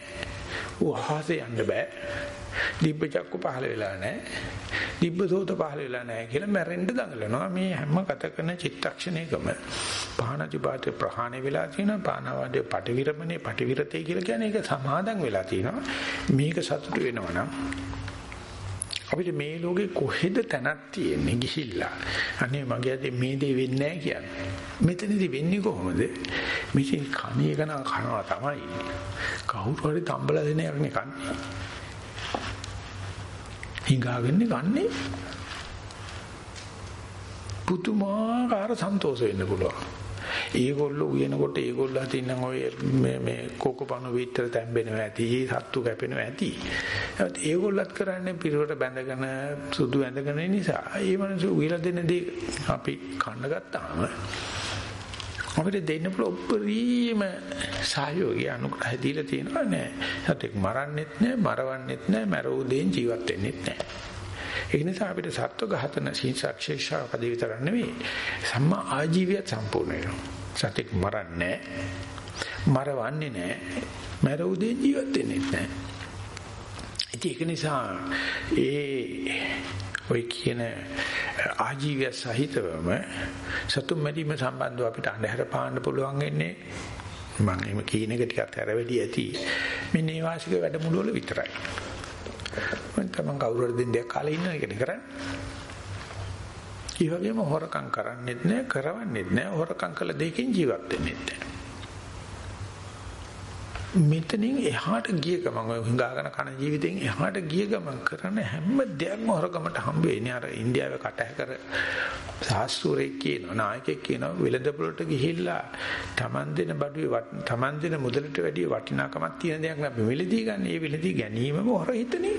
ඌ අහසේ යන්න බෑ. දිබ්බ චක්කු පහළ වෙලා නැහැ. දිබ්බ සෝත පහළ වෙලා නැහැ කියලා මැරෙන්න දඟලනවා. මේ හැම ගත කරන චිත්තක්ෂණයකම පහනතිපාතේ ප්‍රහාණය වෙලා තියෙනවා. පානවාදේ පටිවිරමනේ පටිවිරතේ කියලා කියන්නේ ඒක සමාදන් වෙලා තියෙනවා. මේක සතුට වෙනවනම් අපිට මේ ලෝකේ කොහෙද තැනක් තියෙන්නේ ගිහිල්ලා අනේ මගේ අතේ මේ දේ වෙන්නේ නැහැ කියන්නේ මෙතනදී වෙන්නේ කොහොමද මේකේ කණේ ගණන් කනවා තමයි කවුරු හරි තම්බලා දෙන එකක් නේ කන්නේ හිඟාගෙන ගන්නේ පුදුමාකාර සන්තෝෂ වෙන්න පුළුවන්. ඒගොල්ලෝ උයනකොට ඒගොල්ලෝ අතින් නම් ඔය මේ මේ කෝකපණු විතර තැම්බෙනවා ඇති, සත්තු කැපෙනවා ඇති. ඒත් ඒගොල්ලත් කරන්නේ පිරුවට බැඳගෙන සුදු ඇඳගෙන නිසා. ඒ මනස උයලා දෙන දේ අපි කන්න ගත්තාම අපිට දෙන්න පුළුවන් උපරිම සහයෝගය අනුග්‍රහය දීලා තියෙනවා නෑ. සතෙක් මරන්නෙත් නෑ, මරවන්නෙත් නෑ, මරෝ දෙයින් ජීවත් වෙන්නෙත් නෑ. ඒ නිසා අපිට සත්ව ඝාතන සීසක්ෂේෂා පදේ විතර නෙවෙයි. සම්මා ආජීවයත් සම්පූර්ණ වෙනවා. සතෙක් මරන්නේ මරවන්නේ නෑ. මරෝ දෙයින් ජීවත් වෙන්නෙත් නෑ. ඒක නිසා ඒ ඔය කියන ආජීවය සහිතවම සතුම් මැරීම සම්බන්ධව අපිට අඳුර පාන්න පුළුවන් වෙන්නේ මම එහෙම කියන එක ටිකක් ඇරවැඩි ඇති. මේ නේවාසික වැඩමුළු වල විතරයි. මම තමන් කවුරු හරි දෙන්නෙක් කාලේ ඉන්න එකනේ කරන්නේ. ඒ වගේම හොරකම් කරන්නෙත් නෑ කරවන්නෙත් නෑ හොරකම් කළ දෙකකින් ජීවත් වෙන්නෙත් නෑ. මෙතනින් එහාට ගිය ගමන් ඔය හංගාගෙන කන ජීවිතෙන් එහාට ගිය ගමන් කරන හැම දෙයක්ම හොරකමට හම්බ වෙන්නේ අර ඉන්දියාවේ කටහැකර සාස්ත්‍රයේ කියන නායකයෙක් කියන වෙළඳපොළට ගිහිල්ලා Taman දෙන බඩුවේ Taman දෙන මුදලට වැඩිය වටිනාකමක් තියෙන දෙයක් අපි මිලදී ගන්න. ඒ මිලදී ගැනීමම හොර හිතනේ.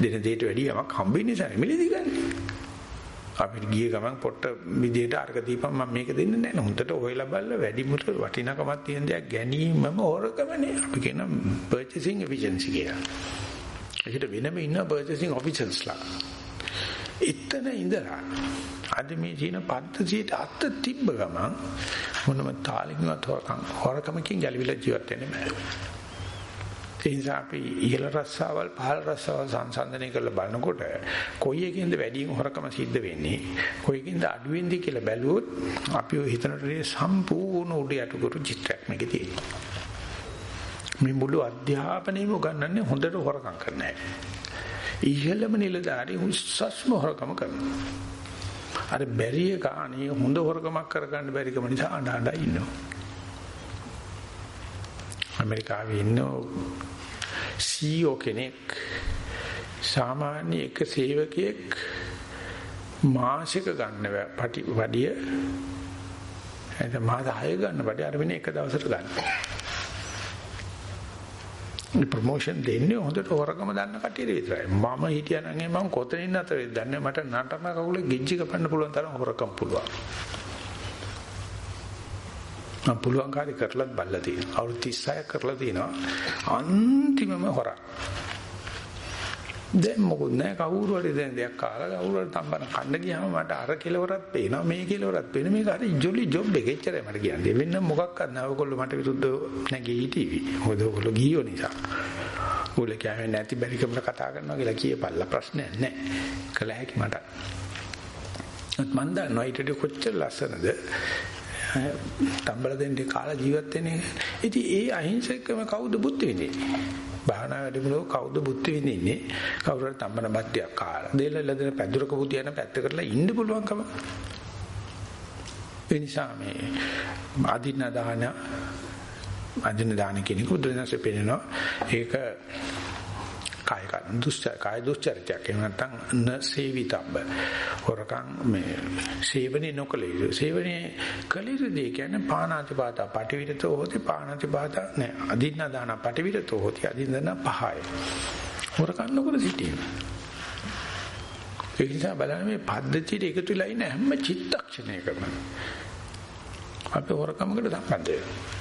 දෙන දෙයට වැඩිය යමක් හම්බ වෙන්නේ නැහැ මිලදී ගන්න. අපිට ගිය ගමන් පොට්ට විදියට අර්ග දීපම් මම මේක දෙන්නේ නැහැ. හොඳට හොයලා බලලා වැඩිමුට වටිනකමක් තියෙන දෙයක් ගැනීමම හොරකමනේ. අපි කියන purchasing efficiency කියලා. ඒකට වෙනම ඉන්න purchasing officersලා. එතන ඉඳලා අද මේ ජීන පද්ධතියට අත් තිබ්බ ගමන් මොනම තාලකින්වත් හොරකම් හොරකමකින් ගැලවිලා ජීවත් වෙන්න බෑ. ඒ නිසා අපි ඉහළ රස්සාවල් පහළ රස්සාවල් සංසන්දනය කරලා බලනකොට කොයි එකින්ද වැඩිම හොරකම සිද්ධ වෙන්නේ කොයි එකින්ද අඩු වෙන්නේ කියලා බැලුවොත් අපි ඔය හිතනට සම්පූර්ණ උඩ යටකරු චිත්‍රයක් මේකේ තියෙනවා. මේ මුළු අධ්‍යාපනයම උගන්වන්නේ හොඳට හොරකම් කරන අය. ඉහළම නිලධාරී උස්සස්ම හොරකම කරනවා. අර බැරිය කාණේ හොඳ හොරකමක් කරගන්න බැරිකම නිසා අඬ අඬ ඉන්නවා. ඇමරිකාවේ ඉන්න CEO කෙනෙක් සාමාන්‍ය එක සේවකයෙක් මාසික ගන්න පටි වඩිය එතන මාස 6 ගන්න වඩිය අර වෙන එක දවසට ගන්න. මේ ප්‍රොමෝෂන් දෙන්නේ හොඳට හොරකම දන්න කට්ටියට විතරයි. මම හිටියනම් මම කොතනින් අතරේ දන්නේ මට නටන කකුලේ ගිජ්ජි කපන්න පුළුවන් තරම් හොරකම් පුළුවන්. මම පුළුවන් කාර්ය කරලත් බල්ලා තියෙනවා. අවුරුදු 36ක් කරලා තියෙනවා. අන්තිමම හොරා. දැන් මොකද නෑ කවුරු හරි දැන් දෙයක් කාලා කවුරු හරි තම්බන කන්න ගියාම මට අර කෙලවරක් පේනවා මේ කෙලවරක් පේන මේක හරි ජොලි ජොබ් එක. එච්චරයි මට කියන්නේ. වෙන්න මොකක්වත් නෑ ඔයගොල්ලෝ මට විරුද්ධව නැගී හිටීවි මොකද ඔයගොල්ලෝ ගියෝ නිසා. ඔයගොල්ලෝ කියන්නේ නැති බැරිකමල කතා කරනවා කියලා කියපල්ලා ප්‍රශ්නයක් නෑ කළ හැකි මට. මම දන්නවා ඊට කොච්චර ලස්සනද. තම්බල දෙන්නේ කාලා ජීවත් වෙන්නේ. ඉතින් ඒ අහිංසකම කවුද බුද්ධ විඳින්නේ? භාවනා වැඩමුළු කවුද බුද්ධ විඳින්නේ? කවුරු හරි තම්බන බද්දයක් කාලා. දෙලල දෙන පැදුරක බුදියන පැත්ත කරලා ඉන්න පුළුවන්කම. ඒ නිසා මේ අදින්න දාන අදින්න දාන කෙනෙකු බුදුරජාණන්සේ පෙන්නනවා ඒක කාය දුස්චර කාය දුස්චරිතයක් එහෙම නැත්නම් න සේවිතබ්බ. හොරකම් මේ සේවනේ නොකලේ සේවනේ කලිරදී කියන්නේ පානාතිපාත පටිවිරතෝ හොති පානාතිපාත නෑ. අදින්න දාන පටිවිරතෝ හොති අදින්න පහය. හොරකම් නොකර සිටීම. ඒ නිසා බලන්න මේ පද්ධතියට එකතු වෙලා ඉන්න හැම චිත්තක්ෂණයකම අපි හොරකමකට සම්බන්ධ වෙනවා.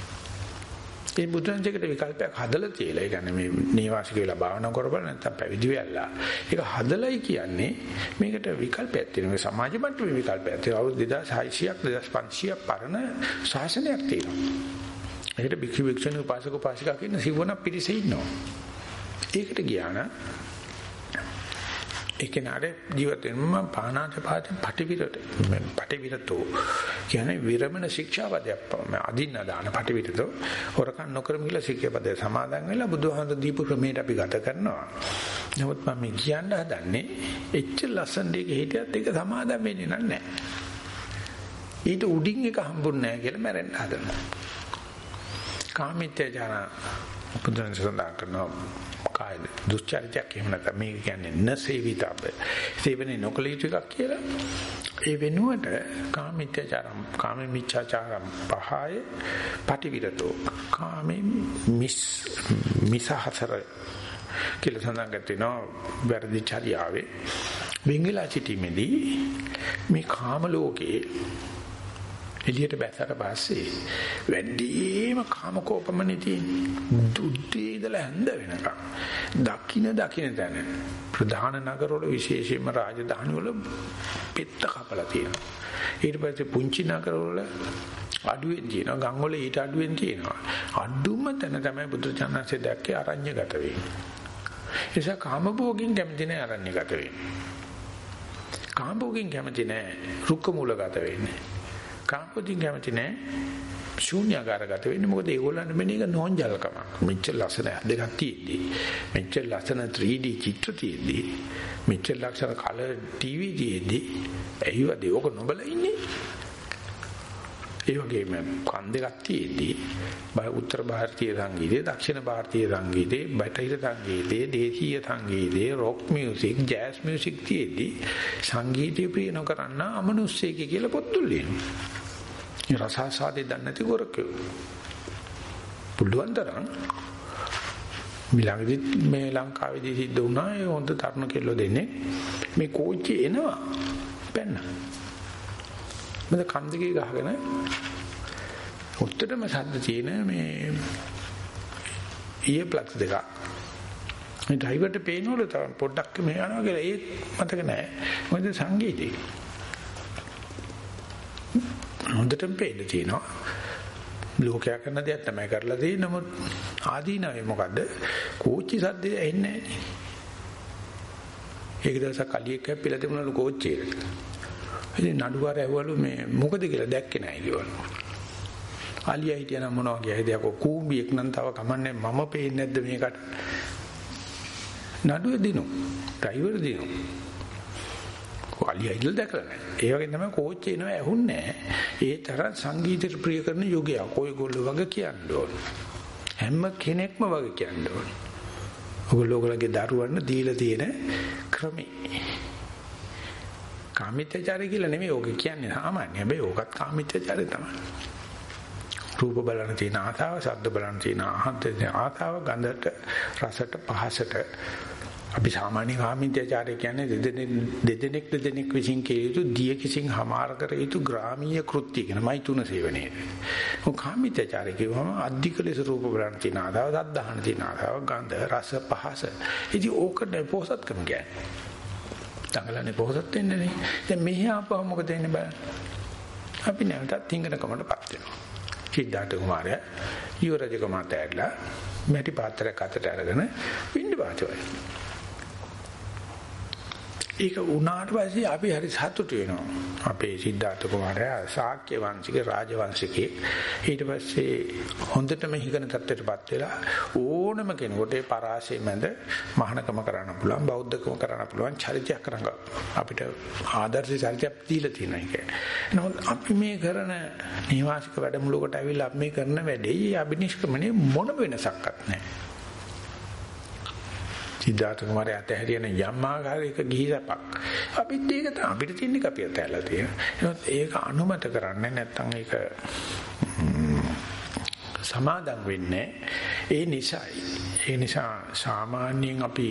ඒ බුදුන්සේකට විකල්පයක් හදලා තියලා ඒ කියන්නේ මේ නේවාසික වෙලා භාවනා කරපළ නැත්නම් පැවිදි වෙලා. ඒක හදලයි කියන්නේ මේකට විකල්පයක් තියෙනවා. මේ සමාජ මට්ටමේ විකල්පයක් තියෙනවා. අවුරුදු 2600ක් 2500ක් පරණ ශාසනයක් තියෙනවා. ඒකට භික්ෂු භික්ෂුණී උපාසක උපාසිකා කියන සිවණ පිරිස ඉන්නවා. ඒකට ගියා නම් ඒ කෙනාට ජීවත් වෙනම පානාච පාත පටිවිරට පටිවිරතෝ කියන්නේ විරමණ ශික්ෂාපදයක් අදින්න දාන පටිවිරතෝ. හොරකම් නොකරම කියලා ශික්ෂාපදය සමාදන් වෙලා බුදුහාමර දීපු ක්‍රමයට අපි ගත කරනවා. නමුත් මම මේ කියන්න හදන්නේ එච්චර ලස්සන දෙයක හිටියත් ඒක සමාදන් වෙන්නේ නැහැ ඊට උඩින් එක හම්බුන්නේ නැහැ කියලා මැරෙන්න හදනවා. කාමිත්‍යජාන බුදුන් සඳහන් කරනවා කායද? දුස්චරිතයක් එහෙම නැත්නම් මේක කියන්නේ නසේවිතබ්බ. සේවනේ නොකල යුතු එකක් කියලා. ඒ වෙනුවට කාමිත්‍යචාරම් කාමමිච්ඡාචාරම් පහය පටිවිරතෝ. කාමේ මිස් මිසහතර කියලා සඳහන් කරනවා වැරදි චර්යාවේ. වෙංගලා සිටීමේදී මේ කාම ලෝකයේ එළියට බැසට පස්සේ වැඩිම කාමකෝපමනේ තියෙන්නේ. දුද්දී ඉඳලා හැඳ වෙනකම්. දකින්න දකින්න තැන ප්‍රධාන නගරවල විශේෂයෙන්ම රාජධානි වල පෙත්ත කපලා තියෙනවා. ඊට පස්සේ පුංචි නගරවල අඩුවෙන් තියෙනවා. ගම් වල ඊට අඩුවෙන් තියෙනවා. අඩුම තැන තමයි බුදුචානන්සේ දැක්කේ අරඤ්‍යගත වෙන්නේ. ඒ නිසා කාමභෝගින් කැමති නැහැ අරණ්‍යගත වෙන්නේ. කාමභෝගින් කැමති නැහැ රුක්ක මූලගත වෙන්නේ. කාමභෝගින් කැමති නැහැ ශූන්‍යagaraගත වෙන්නේ. මොකද ඒගොල්ලන්ට මෙන්න එක නෝන්ජල්කමක් මෙච්චර ලස්සන දෙකක් තියෙද්දි. මෙච්චර ලස්සන 3D චිත්‍ර තියෙද්දි. මෙච්චර ලස්සන කලර් ටීවී තියෙද්දි. ඇයිවද ඕක නොබල ඉන්නේ. ඒ වගේම කන් දෙකක් තියේදී උත්තර ಭಾರತೀಯ සංගීතය, දක්ෂිණ ಭಾರತೀය සංගීතය, බටහිර සංගීතය, දේශීය සංගීතය, රොක් මියුසික්, ජෑස් මියුසික් තියේදී සංගීතය ප්‍රිය නොකරන අමනුස්සයෙක් කියලා පොත් දුල්ලිනේ. රසාස්වාදේ දන්නේ නැති ගොරකෝ. පුළුවන් තරම් මිලඟදිත් මේ ලංකාවේදී සිද්ධ වුණා ඒ හොඳ තරුණ කෙල්ලෝ දෙන්නේ මේ කෝච්චි එනවා පැන්න මම කන් දෙකේ ගහගෙන උත්තරම සද්ද තියෙන මේ ඊයේ ප්ලග්ස් දෙක. මේ ඩ්‍රයිවර්ට පේනවලු තව පොඩ්ඩක් මේ යනවා කියලා ඒ මතක නැහැ. මොකද සංගීතේ හොඳටම පේන්න තියෙනවා. ලෝකයා කරන දේක් තමයි කරලා තියෙන්නේ. නමුත් ආදීනවේ මොකද්ද? කෝච්චි සද්දේ ඇහෙන්නේ නැහැ. ඒක දවසක් කලියෙක් හැප්පිලා තිබුණලු කෝච්චියට. ඉතින් නඩුවාර ඇහුවලු මේ මොකද කියලා දැක්කේ නැහැ කිව්වලු. අලියා හිටියනම් මොනවා කියයිද යකෝ කූඹියෙක් නම් තව කමන්නේ මම පේන්නේ නැද්ද මේකට නඩුවේ දිනු ඩ්‍රයිවර් දිනු අලියා ඉල්ල දැකලා නැහැ. ඒ වගේ තමයි කෝච්චේ එනවා ඇහුන්නේ ඒ තරම් සංගීතය ප්‍රිය කරන යෝගයක්. ඔයගොල්ලෝ වගේ කියන්න ඕන. හැම කෙනෙක්ම වගේ කියන්න ඕන. ඔයගොල්ලෝගේ දරුවන්න දීලා තියෙන ක්‍රමේ. කාමිත්‍යචාරය කියලා නෙමෙයි ඕක කියන්නේ සාමාන්‍ය. හැබැයි ඕකත් කාමිත්‍යචාරය තමයි. රූප බලන තියෙන ආසාව, ශබ්ද බලන තියෙන ආසාව, ගන්ධට, රසට, පහසට අපි සාමාන්‍ය කාමීත්‍යචාරය කියන්නේ දෙදෙනෙක් දෙදෙනෙක් විසින් කිය යුතු දිය කිසිං හමාර කර යුතු ග්‍රාමීය කෘත්‍ය කියන මෛතුන සේවනයේ. මො කාමීත්‍යචාරය කියවම අධික ලෙස රූප බලන තියන ආදාව දහන තියන ආදාව ගන්ධ රස පහස. ඉතින් ඕකට පොහසත්කම කියන්නේ. දඟලන්නේ පොහසත් වෙන්නේ නේ. දැන් මෙහි ආපහු මොකද වෙන්නේ බලන්න. අපි නැවතත් තින්ගනකමටපත් වෙනවා. සිද්ධාර්ථ කුමාරයා යුවරජකමට ඇරලා මැටි පාත්‍රයක් අතට අරගෙන විඳ පාචවයි. ඒක උනාට පස්සේ අපි හරි සතුටු වෙනවා. අපේ සිද්ධාර්ථ කුමාරයා ශාක්‍ය වංශිකේ රාජ වංශිකේ ඊට පස්සේ හොඳටම හිගන තත්ත්වයටපත් වෙලා ඕනම කෙනෙකුට ඒ පරාසය මැද මහානකම කරන්න පුළුවන් බෞද්ධකම කරන්න පුළුවන් චරිතයක් කරන්න අපිට ආදර්ශ චරිතයක් දීලා තියෙනවා ඒක. නමුත් අපි මේ කරන නිවාසික වැඩමුළුවකට ඇවිල්ලා අපි මේ කරන වැඩේ අභිනිෂ්ක්‍මණය මොන වෙනසක්වත් නැහැ. සිද්ධාර්ථ කුමාරයා ඇතහැරියන යම් ආකාරයක ගිහි සැපක්. අපිත් ඒක තමයි අපිට තින්නේ අපි ඇතහැරලා තියෙනවා. ඒක අනුමත කරන්නේ නැත්නම් ඒක සමාදම් වෙන්නේ ඒ නිසායි. ඒ නිසා සාමාන්‍යයෙන් අපි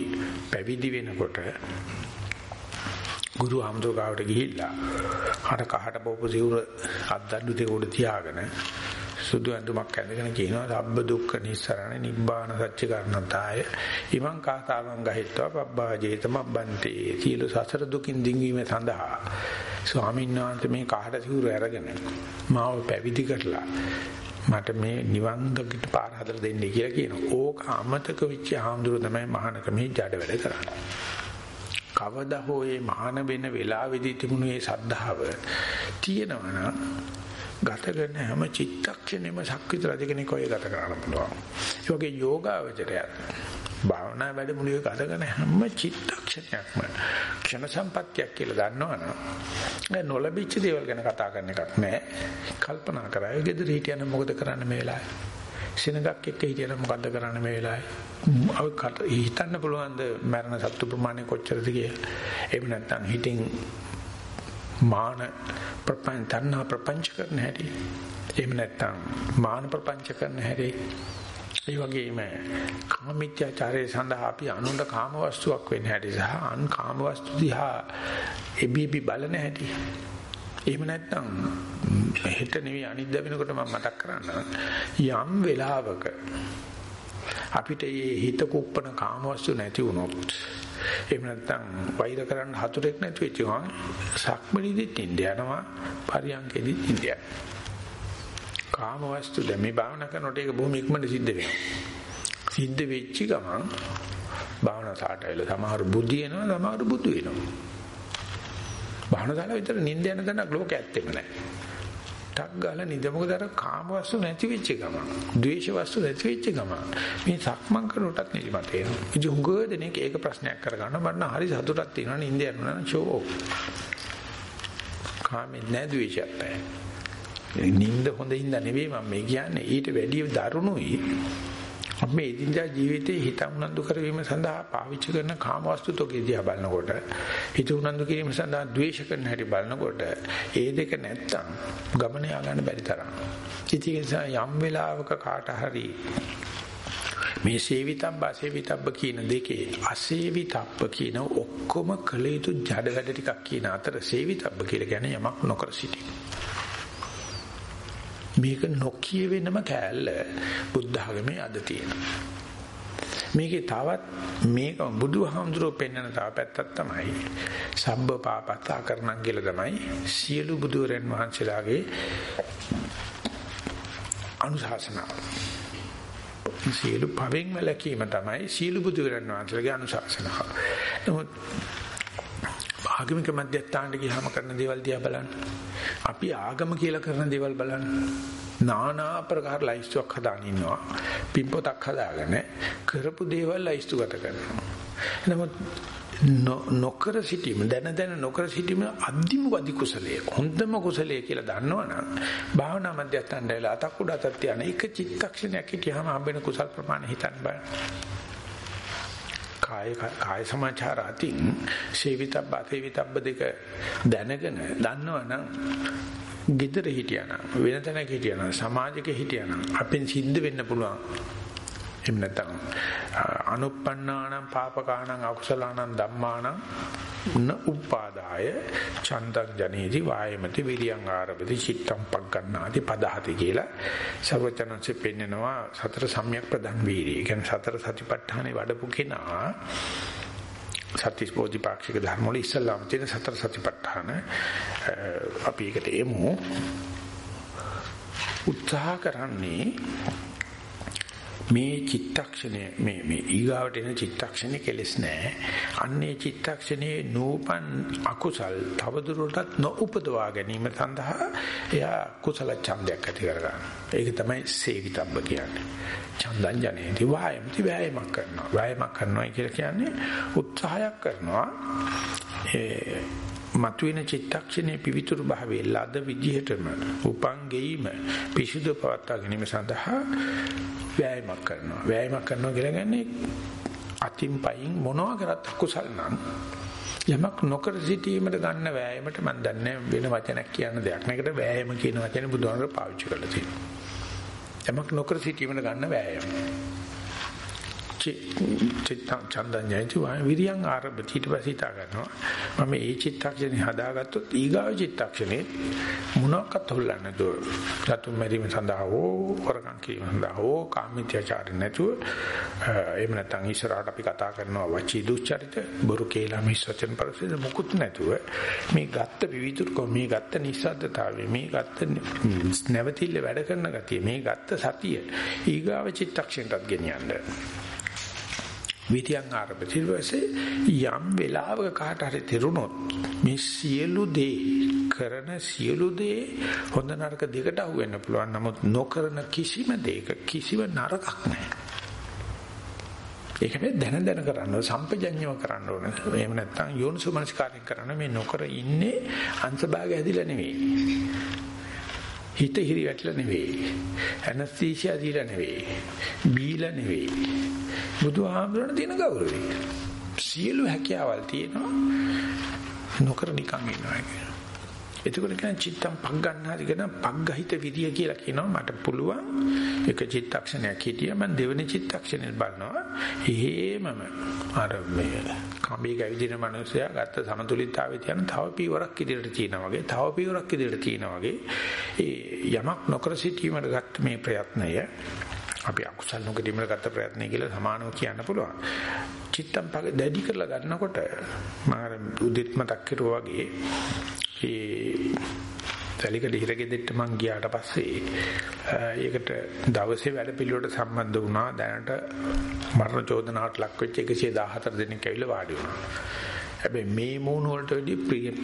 පැවිදි වෙනකොට ගුරු ආමතුගාවට ගිහිල්ලා අර කහට බොපු සිවුර අද්දඩු දෙක උඩ තියාගෙන සුදු ඇඳුමක් ඇඳගෙන කියනවා සබ්බ දුක්ඛ නිස්සරණ නිබ්බාන සත්‍ය කරණතාය ඉමං කාතාවං ගහිත්වා පබ්බා ජේතමබ්බන්තේ සියලු සසර දුකින් දින්වීම සඳහා ස්වාමීන් වහන්සේ මේ කහට සිවුර අරගෙන මාව පැවිදි කරලා මට මේ නිවන් දකිට පාර හදලා දෙන්නේ කියලා කියනවා. ඕක අමතක වෙච්ච ආම්දුර තමයි මහානකමේ ජඩ වැඩ කරන්නේ. කවදා හෝ මේ මහාන වෙන වෙලාවේදී තිබුණු මේ සද්ධාව තියෙනවා ගත කරන හැම චිත්තක්ෂණෙම ශක්විත රජ කෙනෙක් ඔය ගත කරන්න පුළුවන්. ඒ වගේ යෝගාවචරය භාවනා වැඩමුළුවේ ගත කරන හැම චිත්තක්ෂණයක්ම ක්ෂණ සම්පත්තියක් කියලා දන්නවනම් නොලැබිච්ච දේවල් ගැන කතා කරන එකක් නෑ. කල්පනා කරා. ඒ ගෙදර හිටියනම් මොකද කරන්න මේ වෙලාවේ? සිනගක් එක්ක හිටියනම් මොකද්ද කරන්න මේ වෙලාවේ? හිතන්න පුළුවන්ද මරණ සත්තු ප්‍රමාණය කොච්චරද කියලා? එහෙම නැත්නම් හිතින් මාන ප්‍රපංච තණ්හා ප්‍රපංච කරන හැටි. එහෙම නැත්නම් මාන ප්‍රපංච කරන හැටි. ඒ වගේම කාමීත්‍යාචාරයේ සඳහා අපි අනුන්ට කාම වස්තුවක් වෙන්න හැටි සහ අන් කාම වස්තු දිහා එබිබි බලන හැටි. එහෙම නැත්නම් හෙට නෙවෙයි අනිද්දා වෙනකොට මම මතක් කරන්න යම් වෙලාවක අපිට මේ හිත කුප්පන කාම වස්තු නැති වුණොත් එහෙම නැත්නම් වෛර කරන්න හතුරෙක් නැති වෙච්ච ගමන් සක්මණේදිත් ඉන්න යනවා පරියන්කෙදිත් ඉන්න යනවා. කාම වස්තු දැන් මේ භාවනා කරනකොට ඒක බොහොම ඉක්මනට සිද්ධ වෙනවා. සිද්ධ වෙච්ච ගමන් භාවනා සාටයිල සමහර බුද්ධි එනවා සමහර බුදු වෙනවා. භාවනා දාලා විතර නිින්ද යන තැනක් ලෝකෙ ඇත්තෙම නැහැ. ටක් ගාලා නිද මොකද අර කාම වස්තු නැති වෙච්ච ගම. ද්වේෂ වස්තු නැති වෙච්ච ගම. මේ සක්මන් කරනටත් නිදිමත එනවා. ඉතින් උඟ දෙනෙක් ඒක ප්‍රශ්නයක් කරගන්න මට හරි සතුටක් තියෙනවා නින්ද යනවා නම් ෂෝ. කාමෙන් නැහැ ද්වේෂයක් නැහැ. නින්ද හොඳින්ද නෙවෙයි මම මේ කියන්නේ ඊට වැඩිය දරුණුයි අපි එදිනදා ජීවිතේ හිත උනන්දු කරවීම සඳහා පාවිච්චි කරන කාමවස්තු තෝකේ දිහා බලනකොට හිත උනන්දු කිරීම සඳහා ද්වේෂ කරන හැටි බලනකොට ඒ දෙක නැත්තම් ගමන ය아가න්න බැරි තරම්. ඉතින් යම් වෙලාවක කාට හරි මේ සේවිතබ්බ අසේවිතබ්බ කියන දෙකේ අසේවිතබ්බ කියන ඔක්කොම කළ යුතු ජඩ වැඩ ටිකක් කියන අතර සේවිතබ්බ කියලා කියන්නේ යමක් නොකර සිටීම. මේක නොකිය වෙනම කෑල්ල බුද්ධ ආගමේ අද තියෙනවා. මේකේ තවත් මේක බුදුහාමුදුරුවෝ පෙන්වන තව පැත්තක් තමයි සබ්බ පාපතා කරණම් කියලා තමයි සියලු බුදුරන් වහන්සේලාගේ අනුශාසනාව. සියලු පවෙන් වැළකීම තමයි සියලු බුදුරන් වහන්සේලාගේ අනුශාසනාව. නමුත් ආගමික මධ්‍යස්ථානට ගියාම කරන දේවල් දිහා බලන්න. අපි ආගම කියලා කරන දේවල් බලන්න. নানা ආකාර ලයිස්තුවක් හදාගෙන ඉන්නවා. පින්පොතක් හදාගෙන කරපු දේවල් ලයිස්තුගත කරනවා. නමුත් නොකර සිටීම දැන දැන නොකර සිටීම අද්දිම වදි කුසලයේ හොඳම කුසලයේ කියලා දන්නවනම් භාවනා මධ්‍යස්ථානට වෙලා අතක් උඩ අතක් තියන එක චිත්තක්ෂණයක් හිටියාම හම්බෙන කුසල් ප්‍රමාණය හිතන්න බෑ. කාය කාය සමාචාර අතින් සේවිතබ්බ සේවිතබ්බ දෙක දැනගෙන දන්නවනම් gedara හිටියානම් වෙන තැනක හිටියානම් සමාජයක හිටියානම් අපෙන් සිද්ධ වෙන්න පුළුවන් එහෙම නැත්නම් අනුප්පන්නානම් පාපකානම් අකුසලානම් ධම්මානම් න උපාදාය චන්දං ජනේති වායමති විරියං ආරබති චිත්තම් පග්ගණ්ණාති පදහති කියලා සර්වචනන්සේ පෙන්නනවා සතර සම්‍යක් ප්‍රදන් වීර්යය. කියන්නේ සතර සතිපට්ඨානේ වඩපු කෙනා සත්‍තිස් බෝධිපාක්ෂික ධර්ම වල ඉස්සල්ලාම තියෙන සතර සතිපට්ඨාන අපි ඒකට එමු උත්සාහ කරන්නේ මේ චිත්තක්ෂණය මේ මේ ඊගාවට එන චිත්තක්ෂණේ කෙලස් නැහැ. අන්නේ චිත්තක්ෂණේ නූපන් අකුසල් තවදුරටත් නොඋපදවා ගැනීම සඳහා එයා කුසල ඡන්දයක් ඇති කරගන්න. ඒක තමයි සේවිතබ්බ කියන්නේ. ඡන්දං ජනේති වායමති වෑයමක් කරනවා. වෑයමක් කරනවා කියලා කියන්නේ උත්සාහයක් කරනවා. ඒ මතුවෙන චිත්තක්ෂණයේ පිවිතුරු භාවයේ ලද විදිහටම උපන් ගෙයිම පිසුදු පවත්වා ගැනීම සඳහා වෑයමක් කරනවා. වෑයමක් කරනවා කියලා කියන්නේ අතින් පයින් මොනවා කරත් කුසල් නම් යමක් නොකර සිටීමට ගන්න වෑයමට මම දන්නේ වෙන වචනයක් කියන්න දෙයක් නෑ. ඒකට වෑයම කියන වචනේ බුදුහාමර පාවිච්චි කරලා තියෙනවා. යමක් නොකර සිටීමට ගන්න වෑයම. චිත්තං චන්දං යයිති වා විරියං ආරම්භ ඊට පස්සේ හිතා ගන්නවා. මම මේ චිත්තක්ෂණේ හදාගත්තොත් ඊගාව චිත්තක්ෂණේ මොනක්වත් හොල්ලන්නේ නැතුව සතුම් මැරීම සඳහා හෝ වරකම් කිරීම සඳහා හෝ කාමීත්‍යචාර නැතුව එහෙම නැත්නම් ඉස්සරහට අපි කතා කරනවා වචී දුස්චරිත බොරු කේලා මිස් වචන පරිසද මුකුත් නැතුව මේ ගත්ත විවිධුකෝ මේ ගත්ත නිස්සද්දතාවය මේ ගත්ත නැවතිල්ල වැඩ කරන ගතිය මේ ගත්ත සතිය ඊගාව චිත්තක්ෂණයටත් ගෙනියන්න. විතියන් ආරම්භ ඊපස්සේ යම් වෙලාවක කාට හරි තිරුණොත් මේ සියලු දේ කරන සියලු දේ හොඳ නරක දෙකට අහු වෙන්න පුළුවන් නමුත් නොකරන කිසිම දෙයක කිසිව නරකක් නැහැ ඒක මේ දැන දැන කරන්න සම්පජඤ්ඤව කරන්න ඕන. එහෙම නැත්නම් යෝනිසෝමනස්කාරයෙන් කරන්න මේ නොකර ඉන්නේ අංශභාගය ඇදිලා නෙවෙයි. හිත හිරි වැටලා නෙවෙයි. ඇනස්තීසියා දීලා නෙවෙයි. බීලා නෙවෙයි. බුදුහාමුදුරණ දෙන ගෞරවය. සියලු හැකියාවල් තියෙනවා. නොකර නිකන් ඉන්නවා කියන. එතකොට කියන චිත්තම් පග්ගන්නාදි කියන පග්ගහිත විදිය කියලා කියනවා මට පුළුවන් එක චිත්තක්ෂණයක් හිටිය මම දෙවෙනි චිත්තක්ෂණය බලනවා එහෙමම අර මේ කම්බියක ඇවිදින මනුස්සයා ගත්ත සමතුලිතතාවයේ තියෙන තව පියවරක් ඉදිරියට තියෙනවා වගේ තව පියවරක් ඉදිරියට තියෙනවා වගේ ඒ යමක් නොකර සිටීමකට ගත්ත මේ ප්‍රයත්නය අපි අකුසල් නොකිරීමකට ගත්ත ප්‍රයත්නය කියලා සමානව කියන්න පුළුවන්. චිත්තම් පග දැඩි කරලා ගන්නකොට මම උදිත් මතක් කරුවා වගේ ඒ තලිකඩ හිරගෙදෙට්ට මං ගියාට පස්සේ ඒකට දවසේ වැඩ පිළිවෙලට සම්බන්ධ වුණා දැනට මරණ චෝදනාවට ලක් වෙච්ච 114 දෙනෙක් ඇවිල්ලා වාඩි වුණා. හැබැයි මේ මූණ වලට වැඩි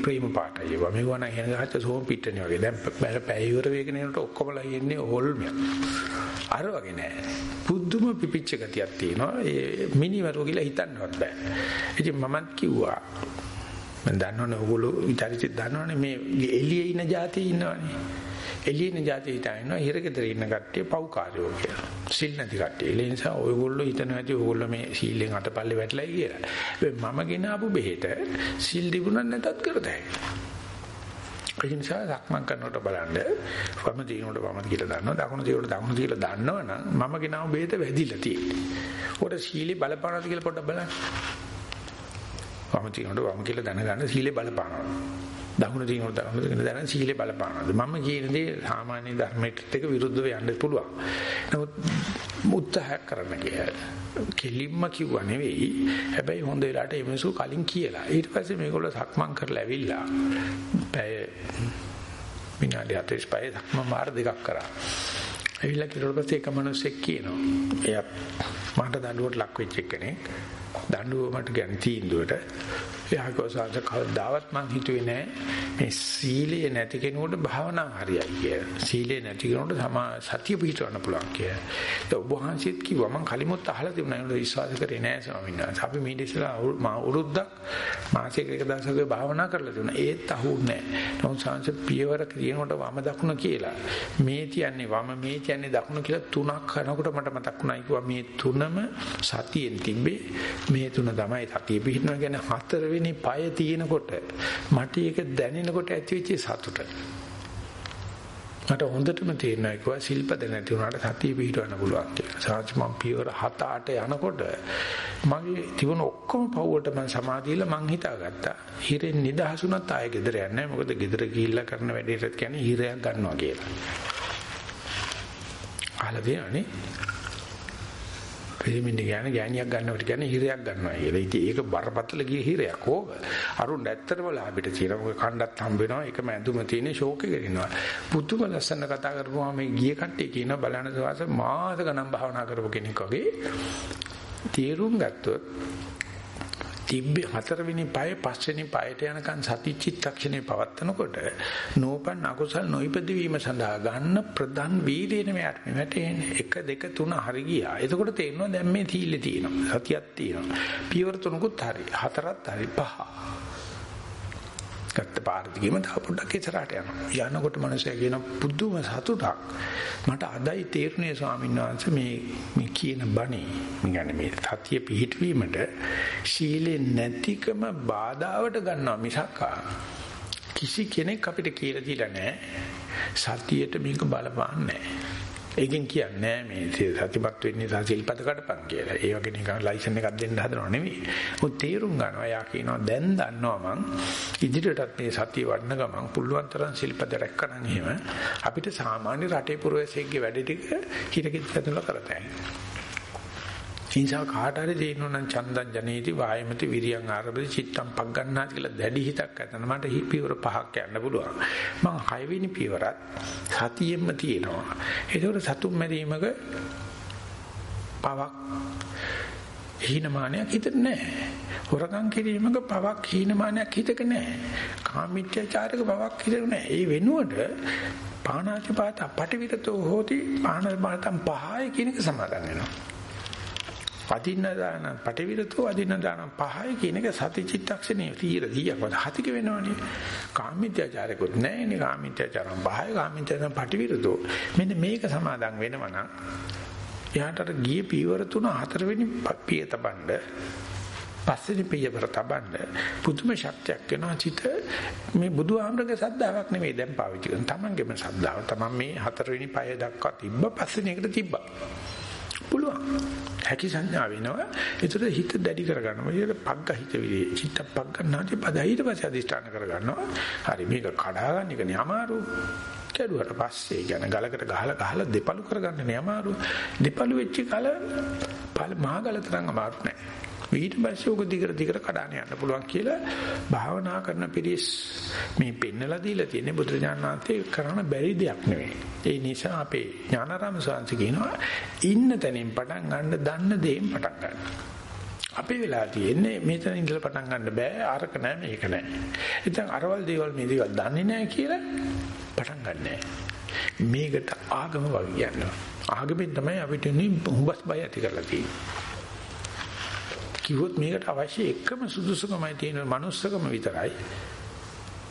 ප්‍රේම පාටයි ඒවා. මේවා නම් එහෙන ගහච්ච සෝම් පිටනේ වගේ. දැන් බැල පැය ඉවර වෙගෙන යනකොට ඔක්කොමලා යන්නේ හොල්මියක්. අර වගේ නෑ. පුදුම පිපිච්ච ගතියක් තියෙනවා. ඒ මිනිවරු කියලා හිතන්නවත් බෑ. ඉතින් මමත් කිව්වා මම දන්නවනේ ඔයගොල්ලෝ විතරිත දන්නවනේ මේ එළියේ ඉන්න જાතිය ඉන්නවනේ. එළියේ ඉන්න જાතිය හිටනවා හිරගෙදර ඉන්න කට්ටිය පව්කාරයෝ කියලා. සිල් නැති කට්ටිය. ඒ නිසා ඔයගොල්ලෝ හිතනවා ඇති ඔයගොල්ලෝ මේ සීලෙන් අතපල්ලේ වැටලයි කියලා. මම ගෙන ආපු බෙහෙත සිල් දිනුනත් නැතත් කරතයි. ඒ නිසා සක්මන් කරනකොට බලන්න වම දිනනකොට වම කියලා දන්නවා දකුණු දිනනකොට දකුණු කියලා දන්නවනම් මම ගෙනාව බෙහෙත වැදිලා තියෙන්නේ. උඩ සීලේ බලපානවාද කියලා පොඩ්ඩක් බලන්න. වම තියනකොට වම කියලා දැනගන්න සීලේ බලපානවා. දකුණ තියනකොට දකුණ කියන දැනගන්න සීලේ බලපානවාද. මම කියන දේ සාමාන්‍ය ධර්මයට එක්ක විරුද්ධව යන්න පුළුවන්. නමුත් උත්සාහයක් කරන්න කියලා. කෙලින්ම කිව්වා නෙවෙයි. හැබැයි හොඳ වෙලාවට එමසු කලින් කියලා. ඊට පස්සේ මේගොල්ලෝ සක්මන් කරලා ඇවිල්ලා පැය විනාඩි 45 සක්මන් මාර දෙකක් කරා. ඇවිල්ලා කිරුවට පස්සේ එක මිනිහෙක් කියනවා. එයා මට දඬුවට ලක් වෙච්ච කෙනෙක්. දඬුව මට ගැන තීන්දුවට එයා කෝසාංශ කවදාවත් මං හිතුවේ නෑ මේ සීලය නැති කෙනෙකුට භාවනා හරියයි කියලා. සීලය නැති කෙනෙකුට සමා සතිය පිටවන්න පුළුවන් කියලා. ඒ ඔබ වහන්සේත් කිව්වා මං කලිමුත් අහලා තිබුණා ඒකට විශ්වාස කරේ නෑ ස්වාමීන් වහන්සේ. අපි මේ ඉස්සලා මා උරුද්දක් මාසෙක එක දවසක භාවනා කරලා තිබුණා. ඒත් අහුන්නේ නෑ. නමුත් සංස පියවර කියනකොට වම දකුණ කියලා. මේ කියන්නේ වම මේ කියන්නේ දකුණ කියලා තුනක් කරනකොට මට මතක් වුණා කිව්වා මේ තුනම සතියෙන් තිබ්බේ මේ තුන තමයි සතිය පිහිටනවා කියන්නේ හතරවෙනි පය තියෙනකොට මට ඒක දැනෙනකොට ඇතිවෙච්ච සතුට. මට හොඳටම තේරෙනවා කිව්වා සිල්පද නැති වුණාට සතිය පිහිටවන්න පුළුවන් කියලා. සාංශ මම පියවර 7 8 යනකොට මගේ තිබුණ ඔක්කොම පවුවට මම සමාධියලා මං හිතාගත්තා. හිරෙන් නිදහසුණත් ආයෙ ගෙදර යන්නේ නැහැ. මොකද ගෙදර ගිහිල්ලා කරන වැඩේට කියන්නේ හිරයක් ගන්නවා කියලා. අහලා දෙනවනේ පිරිමින් කියන්නේ ගෑණියක් ගන්නවට කියන්නේ හිරයක් ගන්නවා කියලා. ඉතින් ඒක බරපතල ගිය හිරයක් ඕක. අරුන් ඇත්තටම ලාභෙට තියෙන මොකද කණ්ඩත් හම්බ වෙනවා. එකම ඇඳුම තියෙන ෂෝක් එක දෙනවා. පුදුම ලස්සන කතා කරපුවාම මේ ගිය කට්ටිය කියන බලන දවස මාස ගණන් භාවනා කරපු කෙනෙක් වගේ තීරුම් ගත්තොත් තිබ්බේ හතරවෙනි පය පස්වෙනි පයට යනකන් සති චිත්තක්ෂණේ පවත්නකොට නෝපන් අකුසල් නොයිපද වීම සඳහා ගන්න ප්‍රධාන වීර්යන මෙයාට වැටෙන්නේ 1 2 3 හරි ගියා. එතකොට තේරෙනවා දැන් මේ තීලේ තියෙනවා. සතියක් තියෙනවා. පියවර තුනකුත් හරි. හතරත් හරි පහ. ගත්ත පාර දිගේම තව පොඩ්ඩක් ඉස්සරහට යනවා. යනකොට මනුස්සයා කියන පුදුම සතුටක්. මට අදයි තේරුනේ ස්වාමීන් වහන්සේ මේ මේ කියන බණේ කියන්නේ මේ සතිය පිහිටවීමට ශීලෙ නැතිකම බාධාවට ගන්නවා මිසක් කිසි කෙනෙක් අපිට කියලා දීලා නැහැ. සතියට මේක බලපාන්නේ නැහැ. ඒකෙන් කියන්නේ මේ සතිපත් වෙන්නේ සාසිල්පත කඩපන් කියලා. ඒ වගේ නිකන් ලයිසන් එකක් දෙන්න හදනව නෙවෙයි. උන් තේරුම් ගන්නවා. යා කියනවා දැන් දන්නවා මං ඉදිරියටත් මේ සතිය වඩන ගමන් පුළුවන් තරම් ශිල්පද රැක්කනම් එහෙම අපිට සාමාන්‍ය රටේ පුරවැසියෙක්ගේ වැඩ ටික හිරකින් ඇතුළත කරතයි. නිසා කාට හරි තේරෙනවා නම් චන්දං ජනේති වායමති විරියං ආරබති චිත්තම් පග්ගන්නාති කියලා දැඩි හිතක් ඇතන මට පියවර පහක් යන්න පුළුවන් මම හයවෙනි පියවරත් සතියෙම තියෙනවා ඒකෝර සතුම් මැරීමක පවක් හීනමානයක් හිතට නැහැ. හොරකම් කිරීමක පවක් හීනමානයක් හිතක නැහැ. කාමීත්‍යචාරක පවක් හිතක නැහැ. ඒ වෙනුවට පාණාතිපාත පටිවිරතෝ හෝති පාණාතිපාතම් පහයි කියන එක සමාදන් වෙනවා. අදින්න දාන පටිවිරතෝ අදින්න දාන පහයි කියන එක සති චිත්තක්ෂණේ තීර 100ක් හතික වෙනවනේ. කාමීත්‍යචාරකුත් නැහැනේ. කාමීත්‍යචාරම් පහයි කාමීත්‍යචාරම් පටිවිරතෝ මෙන්න මේක සමාදන් වෙනවනම් එයාට අර ගිය පීවර තුන හතරවෙනි පිය තබන්න පස්වෙනි පියවර තබන්න පුදුම ශක්තියක් වෙනවා. චිත මේ බුදුහාමරගේ සද්ධාාවක් නෙමෙයි දැන් පාවිච්චි කරන. තමන්ගේම සද්ධාව. තමන් මේ හතරවෙනි පය දක්වා තිබ්බ පස්වෙනි එකට තිබ්බා. පුළුවන්. හැකි සංඥා වෙනවා. ඒතර හිත දැඩි කරගන්නවා. ඊට පග්ග හිත විදී. චිත්ත පග්ගන්නාදී පද. ඊට පස්සේ අදිෂ්ඨාන කරගන්නවා. හරි මේක කඩා ගන්න එක නේ අමාරු. කැඩුවට පස්සේ කියන ගලකට ගහලා ගහලා දෙපළු කරගන්න නේ අමාරු. දෙපළු වෙච්ච කල මහා ගල තරම් අමාරු නෑ ඊට පස්සේ ඔක දිගට දිගට කඩාන යන්න පුළුවන් කියලා භාවනා කරන පිරිස් මේ පෙන්නලා දීලා තියෙන්නේ බුදුරජාණන්සේ කරන බැරි දෙයක් නෙවෙයි. ඒ නිසා අපේ ඥානාරාම සාංශ කියනවා ඉන්න තැනින් පටන් ගන්න දන්න දේෙන් පටන් ගන්න. අපේ වෙලා තියෙන්නේ මෙතන ඉඳලා පටන් ගන්න බෑ අරක නෑ මේක නෑ. ඉතින් අරවල් දේවල් මේ දේවල් දන්නේ නෑ කියලා පටන් ගන්නෑ. මේකට ආගම වගේ කියනවා. ආගමෙන් තමයි අපිට හුඹස් බය ඇති කරලා තියෙන්නේ. කිව්වොත් මේකට අවශ්‍ය එකම සුදුසුකමයි තියෙන manussකම විතරයි.